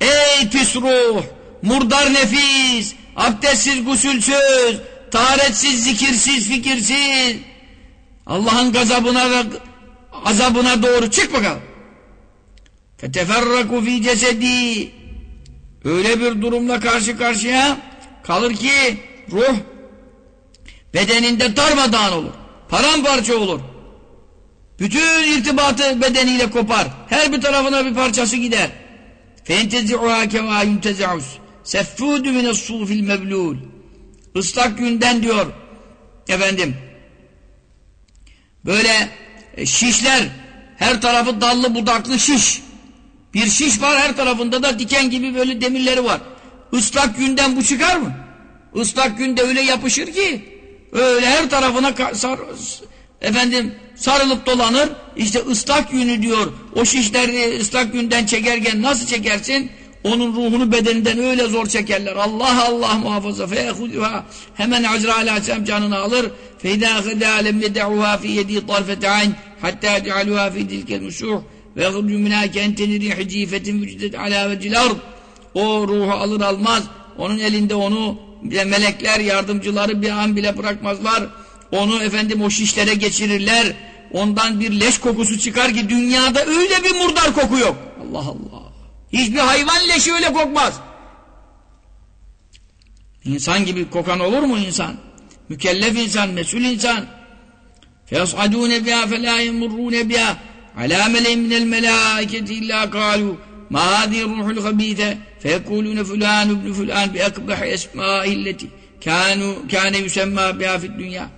Ey pis ruh, murdar nefis, abdestsiz gusülsüz, taharetsiz, zikirsiz, fikirsiz. Allah'ın gazabına azabına doğru çık bakalım. Feteferraku fi cesedi. Öyle bir durumla karşı karşıya kalır ki ruh bedeninde darmadağın olur. Paramparça olur. Bütün irtibatı bedeniyle kopar. Her bir tarafına bir parçası gider. فَاِنْتَزِعُهَا كَمَا يُنْتَزِعُسْ سَفُّودُ مِنَ الصُّوفِ الْمَبْلُولِ Islak günden diyor efendim böyle şişler her tarafı dallı budaklı şiş bir şiş var her tarafında da diken gibi böyle demirleri var Islak günden bu çıkar mı? Islak günde öyle yapışır ki öyle her tarafına sar, efendim sarılıp dolanır. İşte ıslak yünü diyor. O şişleri ıslak günden çekerken nasıl çekersin? Onun ruhunu bedeninden öyle zor çekerler. Allah Allah muhafaza. Feyehuduha. Hemen Azrail Aleyhisselam canını alır. Feyda khedâ lem yede'uha fi yedi tarfete ayn. Hatta cealuha fi dilkel musuh. Ve yahrucu minâ kenteni rihi cifetin vücudet alâ vecil. O ruhu alır almaz. Onun elinde onu melekler yardımcıları bir an bile bırakmazlar Onu efendim o şişlere geçirirler. Ondan bir leş kokusu çıkar ki dünyada öyle bir murdar koku yok. Allah Allah. Hiçbir hayvan leşi öyle kokmaz. İnsan gibi kokan olur mu insan? Mükellef insan, mesul insan. فَيَصْعَدُونَ بِهَا فَلَا يَمُرُّونَ بِهَا عَلَى مَلَيْ مِنَ الْمَلَائِكَةِ إِلَّا قَالُوا مَا هَذِهِ الرُّوحُ الْخَبِيثَ فَيَقُولُونَ فُلَانُ بْنُ فُلَانُ بِأَكْبَحِ اَسْمَائِ الَّتِي كَانَ يُسَمَّا بِهَا فِي الدُّنْيَا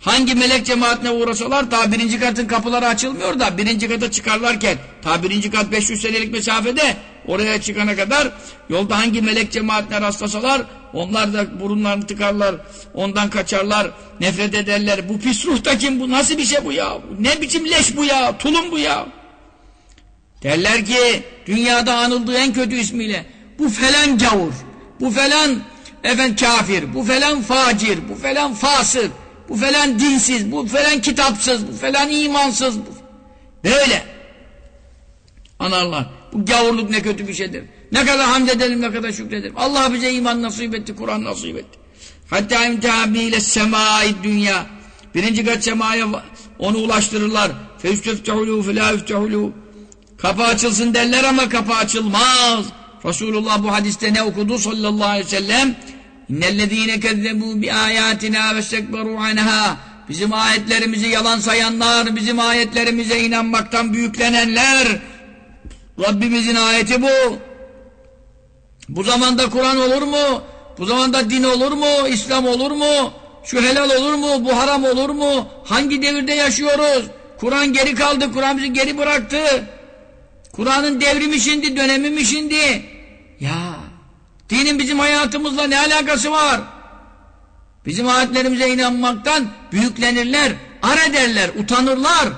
Hangi melek cemaatine uğrasalar ta birinci katın kapıları açılmıyor da birinci kata çıkarlarken ta birinci kat 500 senelik mesafede oraya çıkana kadar yolda hangi melek cemaatine rastlasalar onlar da burunlarını tıkarlar ondan kaçarlar nefret ederler. Bu pis ruh kim bu? Nasıl bir şey bu ya? Ne biçim leş bu ya? Tulum bu ya? Derler ki dünyada anıldığı en kötü ismiyle bu falan gavur bu falan efendim kafir bu falan facir bu falan fasık bu falan dinsiz, bu falan kitapsız, bu falan imansız. Böyle. Anarlar. Bu gavurluk ne kötü bir şeydir. Ne kadar hamd edelim, ne kadar şükredelim. Allah bize iman nasip etti, Kur'an nasip etti. Hatta imtihabiyle semai dünya. Birinci kat semaya onu ulaştırırlar. Feüstüftehulû filâ üftehulû. Kapı açılsın derler ama kapı açılmaz. Resulullah bu hadiste ne okudu sallallahu aleyhi ve sellem? İnnellezîne kezzebû bi âyâtinâ ve stekberû anhâ. Bizim ayetlerimizi yalan sayanlar, bizim ayetlerimize inanmaktan büyüklenenler. Rabbimizin ayeti bu. Bu zamanda Kur'an olur mu? Bu zamanda din olur mu? İslam olur mu? Şu helal olur mu? Bu haram olur mu? Hangi devirde yaşıyoruz? Kur'an geri kaldı, Kur'an bizi geri bıraktı. Kur'an'ın devrimi şimdi, dönemi mi şimdi? Ya Dinin bizim hayatımızla ne alakası var? Bizim ayetlerimize inanmaktan büyüklenirler, ar ederler, utanırlar.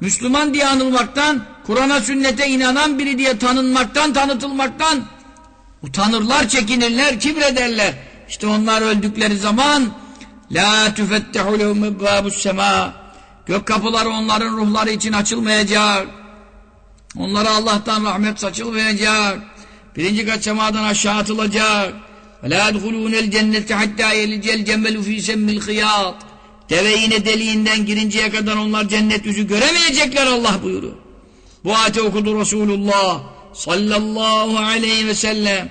Müslüman diye anılmaktan, Kur'an'a sünnete inanan biri diye tanınmaktan, tanıtılmaktan utanırlar, çekinirler, kibrederler. İşte onlar öldükleri zaman La tüfettehu lehum ebbâbus semâ Gök kapıları onların ruhları için açılmayacak. Onlara Allah'tan rahmet saçılmayacak. Birinci kat semadan aşağı atılacak. وَلَا يَدْخُلُونَ الْجَنَّةِ حَتَّى يَلِجَ الْجَمَّلُ ف۪ي سَمِّ الْخِيَاطِ Deve yine deliğinden girinceye kadar onlar cennet yüzü göremeyecekler Allah buyuruyor. Bu ayeti okudu Resulullah sallallahu aleyhi ve sellem.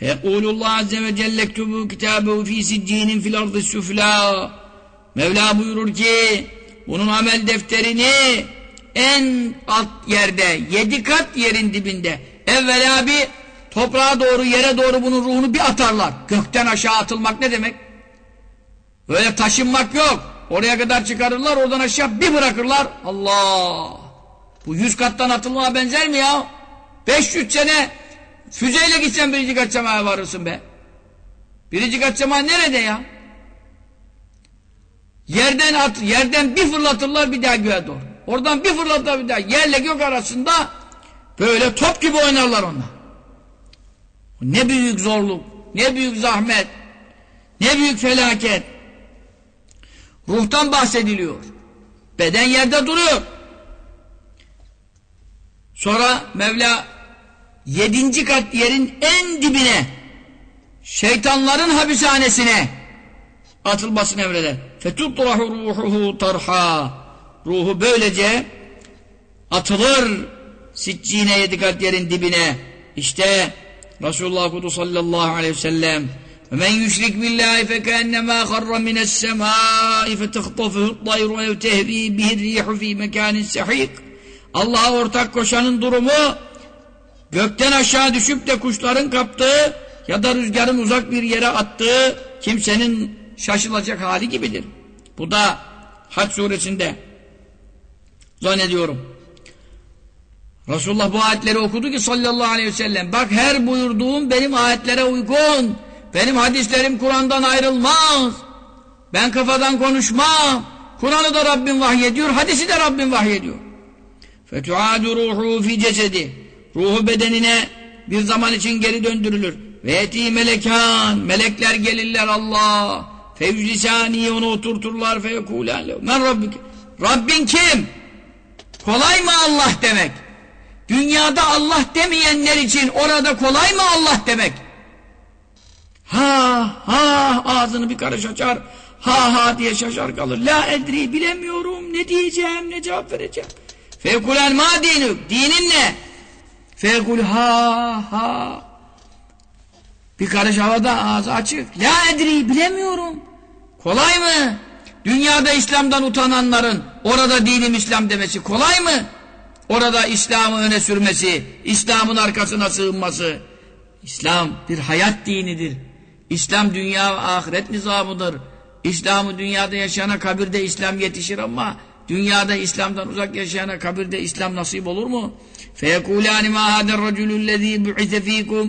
فَيَقُولُ اللّٰهُ عَزَّ وَجَلَّ اكْتُبُوا كِتَابَهُ ف۪ي سِجِّينٍ فِي الْأَرْضِ السُّفْلَى Mevla buyurur ki bunun amel defterini en alt yerde, yedi kat yerin dibinde evvela bir toprağa doğru, yere doğru bunun ruhunu bir atarlar. Gökten aşağı atılmak ne demek? Böyle taşınmak yok. Oraya kadar çıkarırlar, oradan aşağı bir bırakırlar. Allah! Bu yüz kattan atılmaya benzer mi ya? 500 sene füzeyle gitsen birinci kat varırsın be. Birinci kat nerede ya? Yerden at, yerden bir fırlatırlar bir daha göğe doğru. Oradan bir fırlatırlar bir daha. Yerle gök arasında böyle top gibi oynarlar onlar. Ne büyük zorluk, ne büyük zahmet, ne büyük felaket. Ruhtan bahsediliyor. Beden yerde duruyor. Sonra Mevla yedinci kat yerin en dibine şeytanların hapishanesine atılmasını emreder. Fetutrahu ruhuhu tarha ruhu böylece atılır siccine yedi kat yerin dibine. İşte Resulullah Kudu sallallahu aleyhi ve sellem ومن يشرك بالله فكأنما خر من السماء فتخطفه الطير أو تهوي به الريح في مكان سحيق Allah'a ortak koşanın durumu gökten aşağı düşüp de kuşların kaptığı ya da rüzgarın uzak bir yere attığı kimsenin şaşılacak hali gibidir. Bu da Hac suresinde zannediyorum. Resulullah bu ayetleri okudu ki sallallahu aleyhi ve sellem bak her buyurduğum benim ayetlere uygun. Benim hadislerim Kur'an'dan ayrılmaz. Ben kafadan konuşmam. Kur'an'ı da Rabbim vahyediyor hadisi de Rabbim vahyediyor. Fetuadu ruhu fi cesedi. Ruhu bedenine bir zaman için geri döndürülür. Ve eti melekan. Melekler gelirler Allah. Fevcisani onu oturturlar. Feyekulen men rabbik Rabbin kim? kolay mı Allah? demek? Dünyada Allah demeyenler için orada kolay mı Allah demek? Ha ha ağzını bir karış açar ha ha diye şaşar kalır. La edri bilemiyorum ne diyeceğim ne cevap vereceğim. Fevkulen ma dinük dinin ne? Fekul ha ha. Bir karış havada ağzı açık. La edri bilemiyorum. Kolay mı? Dünyada İslam'dan utananların orada dinim İslam demesi kolay mı? Orada İslam'ı öne sürmesi, İslam'ın arkasına sığınması. İslam bir hayat dinidir. İslam dünya ve ahiret nizamıdır. İslam'ı dünyada yaşayana kabirde İslam yetişir ama dünyada İslam'dan uzak yaşayana kabirde İslam nasip olur mu? فَيَقُولَانِ مَا هَذَا الرَّجُلُ الَّذ۪ي بُعِثَ ف۪يكُمْ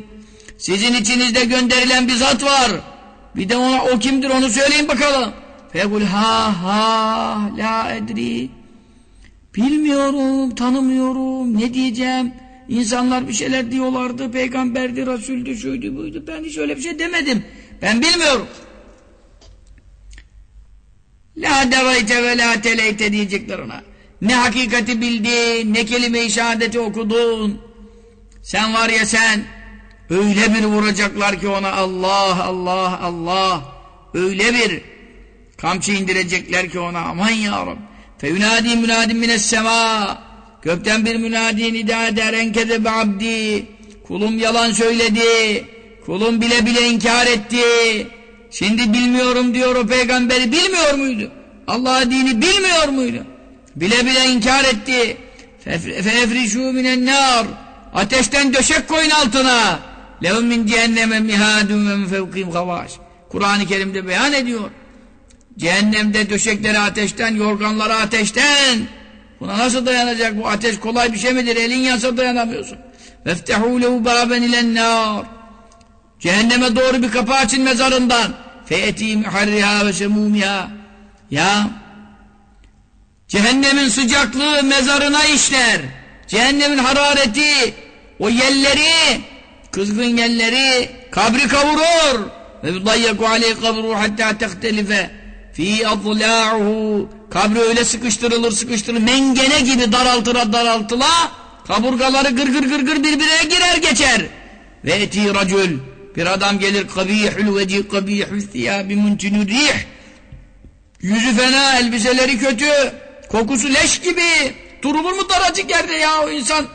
Sizin içinizde gönderilen bir zat var. Bir de ona o kimdir onu söyleyin bakalım. فَيَقُولْ ha ha la edri Bilmiyorum, tanımıyorum, ne diyeceğim? İnsanlar bir şeyler diyorlardı, peygamberdi, rasuldü, şuydu, buydu. Ben hiç öyle bir şey demedim. Ben bilmiyorum. La devayte ve la teleyte diyecekler ona. Ne hakikati bildin, ne kelime-i şehadeti okudun. Sen var ya sen, öyle bir vuracaklar ki ona Allah, Allah, Allah. Öyle bir kamçı indirecekler ki ona aman ya Rabbi. Feyunadi münadim mines sema. Gökten bir münadi nida eder enkeze be abdi. Kulum yalan söyledi. Kulum bile bile inkar etti. Şimdi bilmiyorum diyor o peygamberi bilmiyor muydu? Allah dini bilmiyor muydu? Bile bile inkar etti. Fefrişû minen nar. Ateşten döşek koyun altına. Lehum min cehenneme mihadun ve fevkim gavaş. Kur'an-ı Kerim'de beyan ediyor. Cehennemde döşekleri ateşten, yorganları ateşten. Buna nasıl dayanacak? Bu ateş kolay bir şey midir? Elin yansa dayanamıyorsun. وَفْتَحُوا لَهُ بَابًا اِلَى النَّارِ Cehenneme doğru bir kapı açın mezarından. فَيَتِي مُحَرِّهَا وَسَمُومِهَا Ya cehennemin sıcaklığı mezarına işler. Cehennemin harareti o yelleri, kızgın yelleri kabri kavurur. Ve yudayyaku aleyh kabru hatta tehtelife fi adla'uhu kabri öyle sıkıştırılır sıkıştırılır. Mengene gibi daraltıra daraltıla kaburgaları gır gır gır gır birbirine girer geçer. Ve eti racül. Bir adam gelir kabihül veci kabihül thiyabi muntinü rih yüzü fena elbiseleri kötü kokusu leş gibi. Durulur mu daracık yerde ya o insan?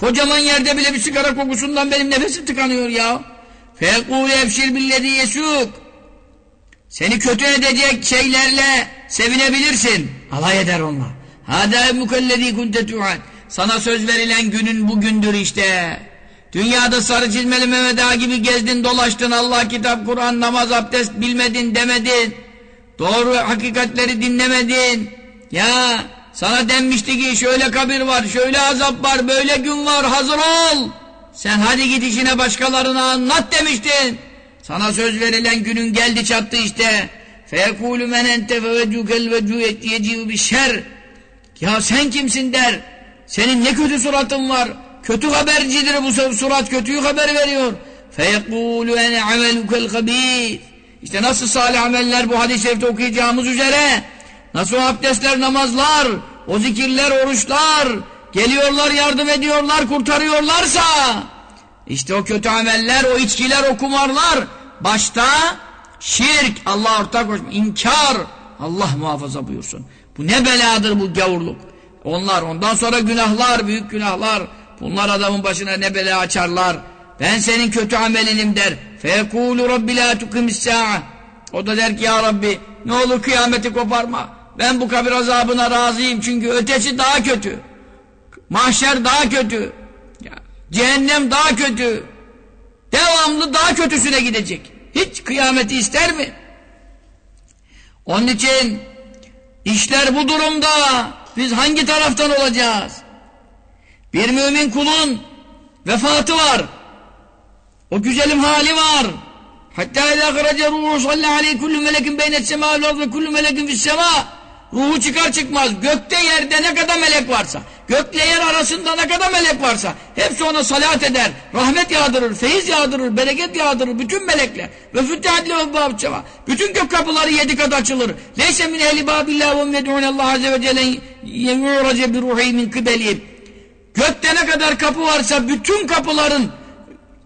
Kocaman yerde bile bir sigara kokusundan benim nefesim tıkanıyor ya. Fekûle efşir billezi yesûk seni kötü edecek şeylerle sevinebilirsin. Alay eder onlar. Hâdâ mükellezî kunte tu'ad. Sana söz verilen günün bugündür işte. Dünyada sarı çizmeli Mehmet Ağa gibi gezdin dolaştın. Allah kitap, Kur'an, namaz, abdest bilmedin demedin. Doğru hakikatleri dinlemedin. Ya sana denmişti ki şöyle kabir var, şöyle azap var, böyle gün var hazır ol. Sen hadi git işine başkalarına anlat demiştin. Sana söz verilen günün geldi çattı işte. Feyekulü men ente fevecukel vecu yecivu bir şer. Ya sen kimsin der. Senin ne kötü suratın var. Kötü habercidir bu surat. Kötüyü haber veriyor. Feyekulü ene amelukel habis. İşte nasıl salih ameller bu hadis-i şerifte okuyacağımız üzere. Nasıl abdestler, namazlar, o zikirler, oruçlar. Geliyorlar, yardım ediyorlar, kurtarıyorlarsa işte o kötü ameller, o içkiler, o kumarlar başta şirk, Allah ortak koşma, inkar Allah muhafaza buyursun. Bu ne beladır bu gavurluk. Onlar ondan sonra günahlar, büyük günahlar bunlar adamın başına ne bela açarlar. Ben senin kötü amelinim der. Fekulu Rabbi la O da der ki ya Rabbi ne olur kıyameti koparma. Ben bu kabir azabına razıyım çünkü ötesi daha kötü. Mahşer daha kötü. Cehennem daha kötü. Devamlı daha kötüsüne gidecek. Hiç kıyameti ister mi? Onun için işler bu durumda biz hangi taraftan olacağız? Bir mümin kulun vefatı var. O güzelim hali var. Hatta idâ garaca ruhu sallallahu aleyhi kullu melekin beynet semâ ve kullu melekin fis Ruhu çıkar çıkmaz gökte yerde ne kadar melek varsa, gökle yer arasında ne kadar melek varsa hepsi ona salat eder, rahmet yağdırır, feyiz yağdırır, bereket yağdırır bütün melekler. Ve füttehadli ve babçava. Bütün gök kapıları yedi kat açılır. Neyse min ehli babillah ve med'un Allah azze ve celle yemurace bir ruhi min kıbeli. Gökte ne kadar kapı varsa bütün kapıların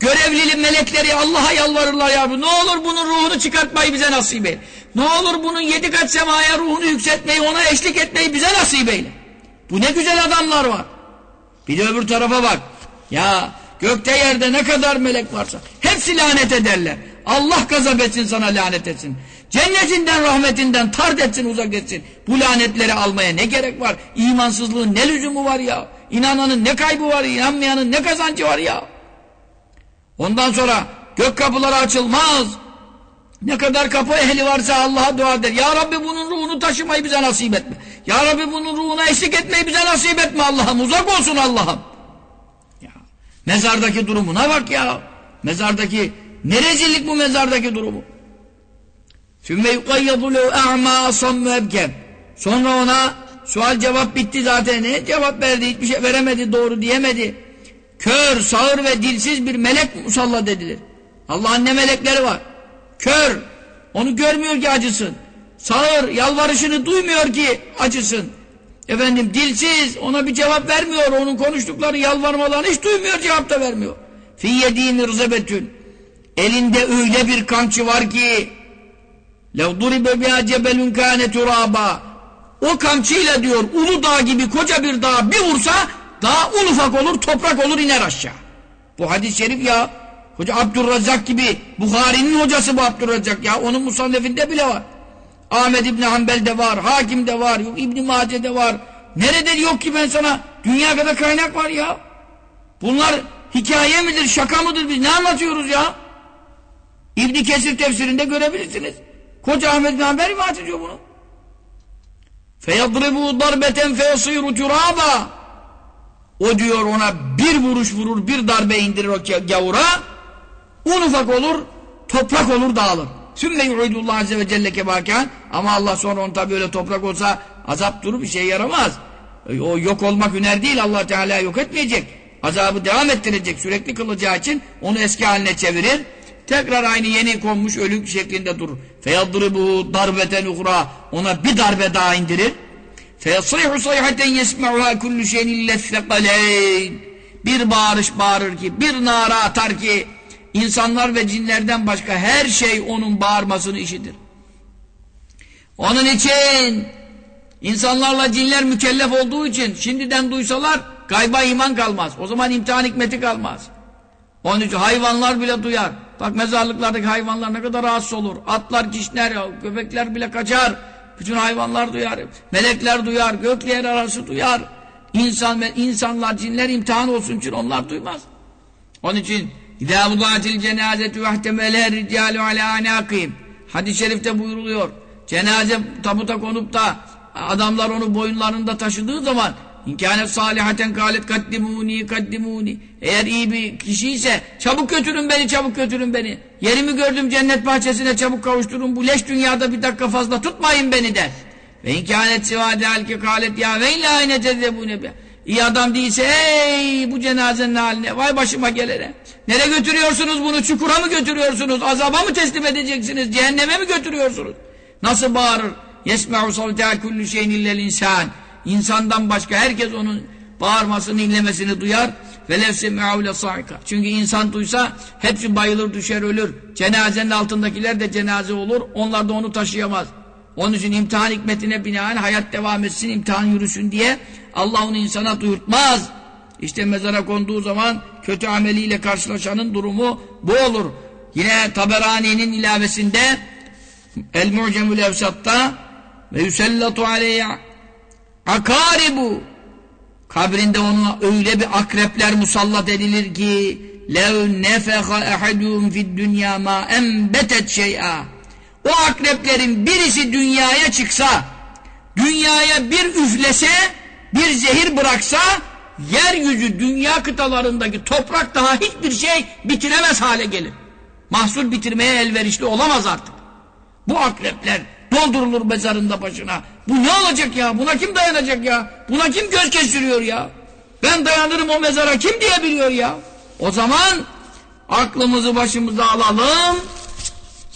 görevlili melekleri Allah'a yalvarırlar ya. Ne olur bunun ruhunu çıkartmayı bize nasip et. Ne olur bunun yedi kat semaya ruhunu yükseltmeyi, ona eşlik etmeyi bize nasip eyle. Bu ne güzel adamlar var. Bir de öbür tarafa bak. Ya gökte yerde ne kadar melek varsa hepsi lanet ederler. Allah gazap etsin sana lanet etsin. Cennetinden rahmetinden tard etsin uzak etsin. Bu lanetleri almaya ne gerek var? İmansızlığın ne lüzumu var ya? İnananın ne kaybı var? İnanmayanın ne kazancı var ya? Ondan sonra gök kapıları açılmaz. Ne kadar kapı ehli varsa Allah'a dua eder. Ya Rabbi bunun ruhunu taşımayı bize nasip etme. Ya Rabbi bunun ruhuna eşlik etmeyi bize nasip etme Allah'ım. Uzak olsun Allah'ım. Mezardaki durumuna bak ya. Mezardaki ne rezillik bu mezardaki durumu. Sümme yukayyadu lev a'ma sammu ebkem. Sonra ona sual cevap bitti zaten. Ne cevap verdi? Hiçbir şey veremedi, doğru diyemedi. Kör, sağır ve dilsiz bir melek musallat edilir. Allah'ın ne melekleri var? Kör, onu görmüyor ki acısın. Sağır, yalvarışını duymuyor ki acısın. Efendim dilsiz, ona bir cevap vermiyor. Onun konuştukları, yalvarmalarını hiç duymuyor, cevap da vermiyor. Fi yediğin rızebetün. Elinde öyle bir kamçı var ki لَوْ ضُرِبَ بِهَا جَبَلٌ كَانَ تُرَابًا O kamçıyla diyor Ulu Dağ gibi koca bir dağ bir vursa dağ un ufak olur, toprak olur iner aşağı. Bu hadis-i şerif ya. Hoca Abdurrazzak gibi Bukhari'nin hocası bu Abdurrazzak ya. Onun musannefinde bile var. Ahmet İbni Hanbel'de var, Hakim'de var, yok İbni Mace'de var. Nerede yok ki ben sana dünya kadar kaynak var ya. Bunlar hikaye midir, şaka mıdır biz ne anlatıyoruz ya? İbni Kesir tefsirinde görebilirsiniz. Koca Ahmet bin Hanbel rivayet ediyor bunu. فَيَضْرِبُوا ضَرْبَةً فَيَصِيرُ تُرَابًا O diyor ona bir vuruş vurur, bir darbe indirir o gavura. Un ufak olur, toprak olur, dağılır. Sümme yu'idullah azze ve celle kebaken ama Allah sonra onu tabi öyle toprak olsa azap durup bir şey yaramaz. O yok olmak hüner değil Allah Teala yok etmeyecek. Azabı devam ettirecek sürekli kılacağı için onu eski haline çevirir. Tekrar aynı yeni konmuş ölük şeklinde durur. Feyadribuhu darbeten uhra. Ona bir darbe daha indirir. Feyasrihu sayhaten yesme'uha kullu şeyin illethekaleyn. Bir bağırış bağırır ki, bir nara atar ki, insanlar ve cinlerden başka her şey onun bağırmasını işitir. Onun için insanlarla cinler mükellef olduğu için şimdiden duysalar gayba iman kalmaz. O zaman imtihan hikmeti kalmaz. Onun için hayvanlar bile duyar. Bak mezarlıklardaki hayvanlar ne kadar rahatsız olur. Atlar, kişner, köpekler bile kaçar. Bütün hayvanlar duyar. Melekler duyar. Gökle arası duyar. İnsan ve insanlar, cinler imtihan olsun için onlar duymaz. Onun için İdâ vudâtil cenâzetü vehtemele ricâlu alâ anâkîm. Hadis-i şerifte buyruluyor. Cenaze tabuta konup da adamlar onu boyunlarında taşıdığı zaman İnkânet salihaten kâlet kaddimûni kaddimûni. Eğer iyi bir kişi ise çabuk götürün beni çabuk götürün beni. Yerimi gördüm cennet bahçesine çabuk kavuşturun. Bu leş dünyada bir dakika fazla tutmayın beni der. Ve inkânet sivâde alki kâlet ya veylâ ne cezzebûne bi'ah. İyi adam değilse ey bu cenazenin haline vay başıma gelene. Nereye götürüyorsunuz bunu? Çukura mı götürüyorsunuz? Azaba mı teslim edeceksiniz? Cehenneme mi götürüyorsunuz? Nasıl bağırır? Yesme'u savteha kullu şeyin illel insan. İnsandan başka herkes onun bağırmasını, inlemesini duyar. Velevse meavle sa'ika. Çünkü insan duysa hepsi bayılır, düşer, ölür. Cenazenin altındakiler de cenaze olur. Onlar da onu taşıyamaz. Onun için imtihan hikmetine binaen hayat devam etsin, imtihan yürüsün diye Allah onu insana duyurtmaz. İşte mezara konduğu zaman kötü ameliyle karşılaşanın durumu bu olur. Yine Taberani'nin ilavesinde El-Mu'cemül Evsat'ta ve yusellatu aleyhi akaribu kabrinde ona öyle bir akrepler musallat edilir ki lev nefeha ehadun fid dünya ma enbetet şey'a o akreplerin birisi dünyaya çıksa dünyaya bir üflese bir zehir bıraksa yeryüzü dünya kıtalarındaki toprak daha hiçbir şey bitiremez hale gelir. Mahsul bitirmeye elverişli olamaz artık. Bu akrepler doldurulur mezarında başına. Bu ne olacak ya? Buna kim dayanacak ya? Buna kim göz kesiriyor ya? Ben dayanırım o mezara kim diyebiliyor ya? O zaman aklımızı başımıza alalım.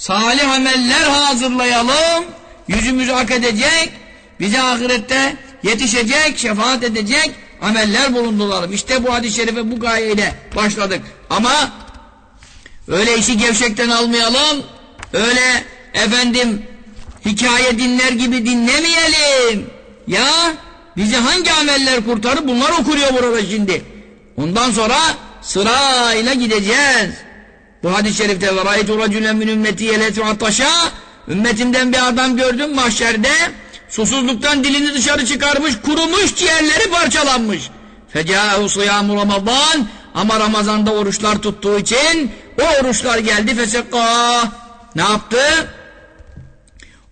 Salih ameller hazırlayalım. Yüzümüzü hak edecek. Bize ahirette yetişecek, şefaat edecek ameller bulunduralım. İşte bu hadis-i şerife bu gayeyle başladık. Ama öyle işi gevşekten almayalım. Öyle efendim hikaye dinler gibi dinlemeyelim. Ya bizi hangi ameller kurtarır bunlar okuruyor burada şimdi. Ondan sonra sırayla gideceğiz. Bu hadis-i şerifte ve raytu raculen min ümmeti ataşa ümmetimden bir adam gördüm mahşerde susuzluktan dilini dışarı çıkarmış kurumuş ciğerleri parçalanmış. Fecâhu sıyamu ramazan ama Ramazan'da oruçlar tuttuğu için o oruçlar geldi fesekka ne yaptı?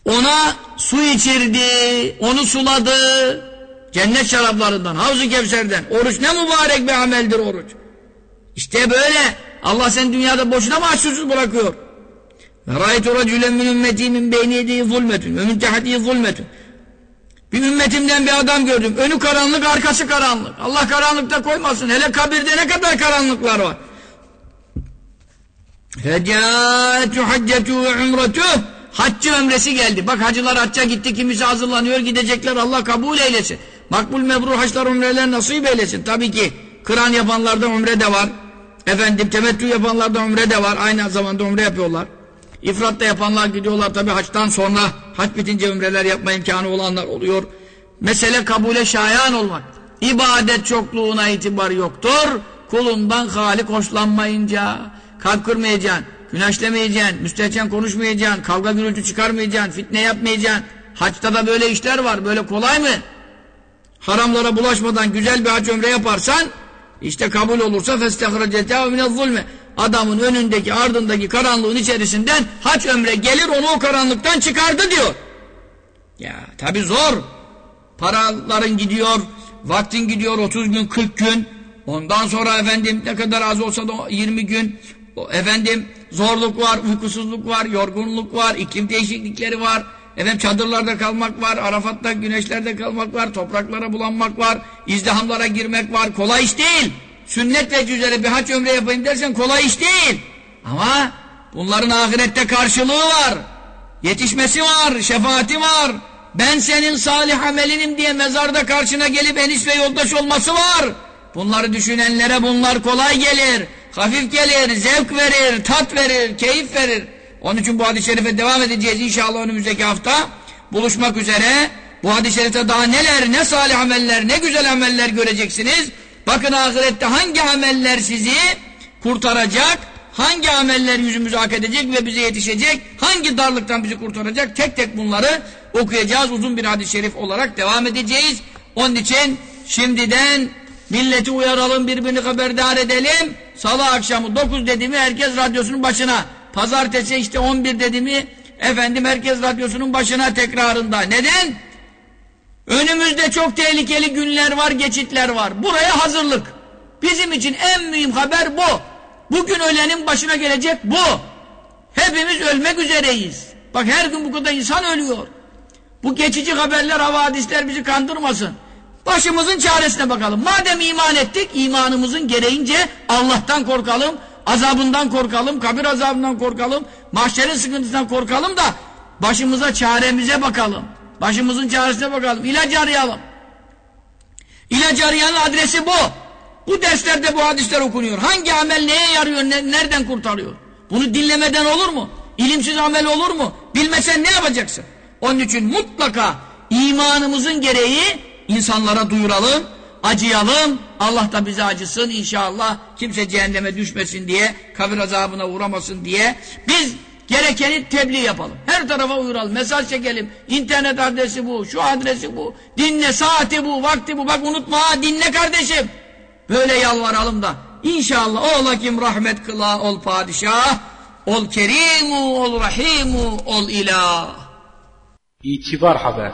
Ona su içirdi, onu suladı. Cennet şaraplarından, Havz-ı Kevser'den. Oruç ne mübarek bir ameldir oruç. İşte böyle. Allah seni dünyada boşuna mı açsızsız bırakıyor? Racülen min ümmeti min beyni yediği zulmetün ve min tehdiği zulmetün. Bir ümmetimden bir adam gördüm. Önü karanlık, arkası karanlık. Allah karanlıkta koymasın. Hele kabirde ne kadar karanlıklar var. Haccetü ve umretüh. Haccı ömresi geldi. Bak hacılar hacca gitti. Kimisi hazırlanıyor gidecekler. Allah kabul eylesin. Makbul mebrur haçlar umreler nasip eylesin. Tabii ki kıran yapanlarda umre de var. Efendim temettü yapanlarda umre de var. Aynı zamanda umre yapıyorlar. İfratta yapanlar gidiyorlar tabii haçtan sonra. Haç bitince umreler yapma imkanı olanlar oluyor. Mesele kabule şayan olmak. İbadet çokluğuna itibar yoktur. Kulundan halik hoşlanmayınca kalp kırmayacaksın. Güneşlemeyeceksin, müstehcen konuşmayacaksın, kavga gürültü çıkarmayacaksın, fitne yapmayacaksın. Haçta da böyle işler var, böyle kolay mı? Haramlara bulaşmadan güzel bir hac ömre yaparsan, işte kabul olursa festehrecete mine zulme. Adamın önündeki ardındaki karanlığın içerisinden haç ömre gelir onu o karanlıktan çıkardı diyor. Ya tabi zor. Paraların gidiyor, vaktin gidiyor 30 gün 40 gün. Ondan sonra efendim ne kadar az olsa da 20 gün. Efendim zorluk var, uykusuzluk var, yorgunluk var, iklim değişiklikleri var. Efendim çadırlarda kalmak var, Arafat'ta güneşlerde kalmak var, topraklara bulanmak var, izdihamlara girmek var. Kolay iş değil. Sünnet ve üzere bir haç ömre yapayım dersen kolay iş değil. Ama bunların ahirette karşılığı var. Yetişmesi var, şefaati var. Ben senin salih amelinim diye mezarda karşına gelip enis ve yoldaş olması var. Bunları düşünenlere bunlar kolay gelir. Hafif gelir, zevk verir, tat verir, keyif verir. Onun için bu hadis-i şerife devam edeceğiz inşallah önümüzdeki hafta. Buluşmak üzere. Bu hadis-i şerifte daha neler, ne salih ameller, ne güzel ameller göreceksiniz. Bakın ahirette hangi ameller sizi kurtaracak, hangi ameller yüzümüzü hak edecek ve bize yetişecek, hangi darlıktan bizi kurtaracak, tek tek bunları okuyacağız. Uzun bir hadis-i şerif olarak devam edeceğiz. Onun için şimdiden milleti uyaralım, birbirini haberdar edelim. Salı akşamı 9 dedi mi herkes radyosunun başına. Pazartesi işte 11 dedi mi efendim herkes radyosunun başına tekrarında. Neden? Önümüzde çok tehlikeli günler var, geçitler var. Buraya hazırlık. Bizim için en mühim haber bu. Bugün ölenin başına gelecek bu. Hepimiz ölmek üzereyiz. Bak her gün bu kadar insan ölüyor. Bu geçici haberler, havadisler bizi kandırmasın. Başımızın çaresine bakalım. Madem iman ettik, imanımızın gereğince Allah'tan korkalım, azabından korkalım, kabir azabından korkalım, mahşerin sıkıntısından korkalım da başımıza çaremize bakalım. Başımızın çaresine bakalım. İlaç arayalım. İlaç arayanın adresi bu. Bu derslerde bu hadisler okunuyor. Hangi amel neye yarıyor, ne, nereden kurtarıyor? Bunu dinlemeden olur mu? İlimsiz amel olur mu? Bilmesen ne yapacaksın? Onun için mutlaka imanımızın gereği insanlara duyuralım, acıyalım. Allah da bize acısın inşallah. Kimse cehenneme düşmesin diye, kabir azabına uğramasın diye. Biz gerekeni tebliğ yapalım. Her tarafa uyuralım, mesaj çekelim. İnternet adresi bu, şu adresi bu. Dinle, saati bu, vakti bu. Bak unutma ha, dinle kardeşim. Böyle yalvaralım da. İnşallah ola kim rahmet kıla, ol padişah, ol kerimu, ol rahimu, ol ilah. İtibar Haber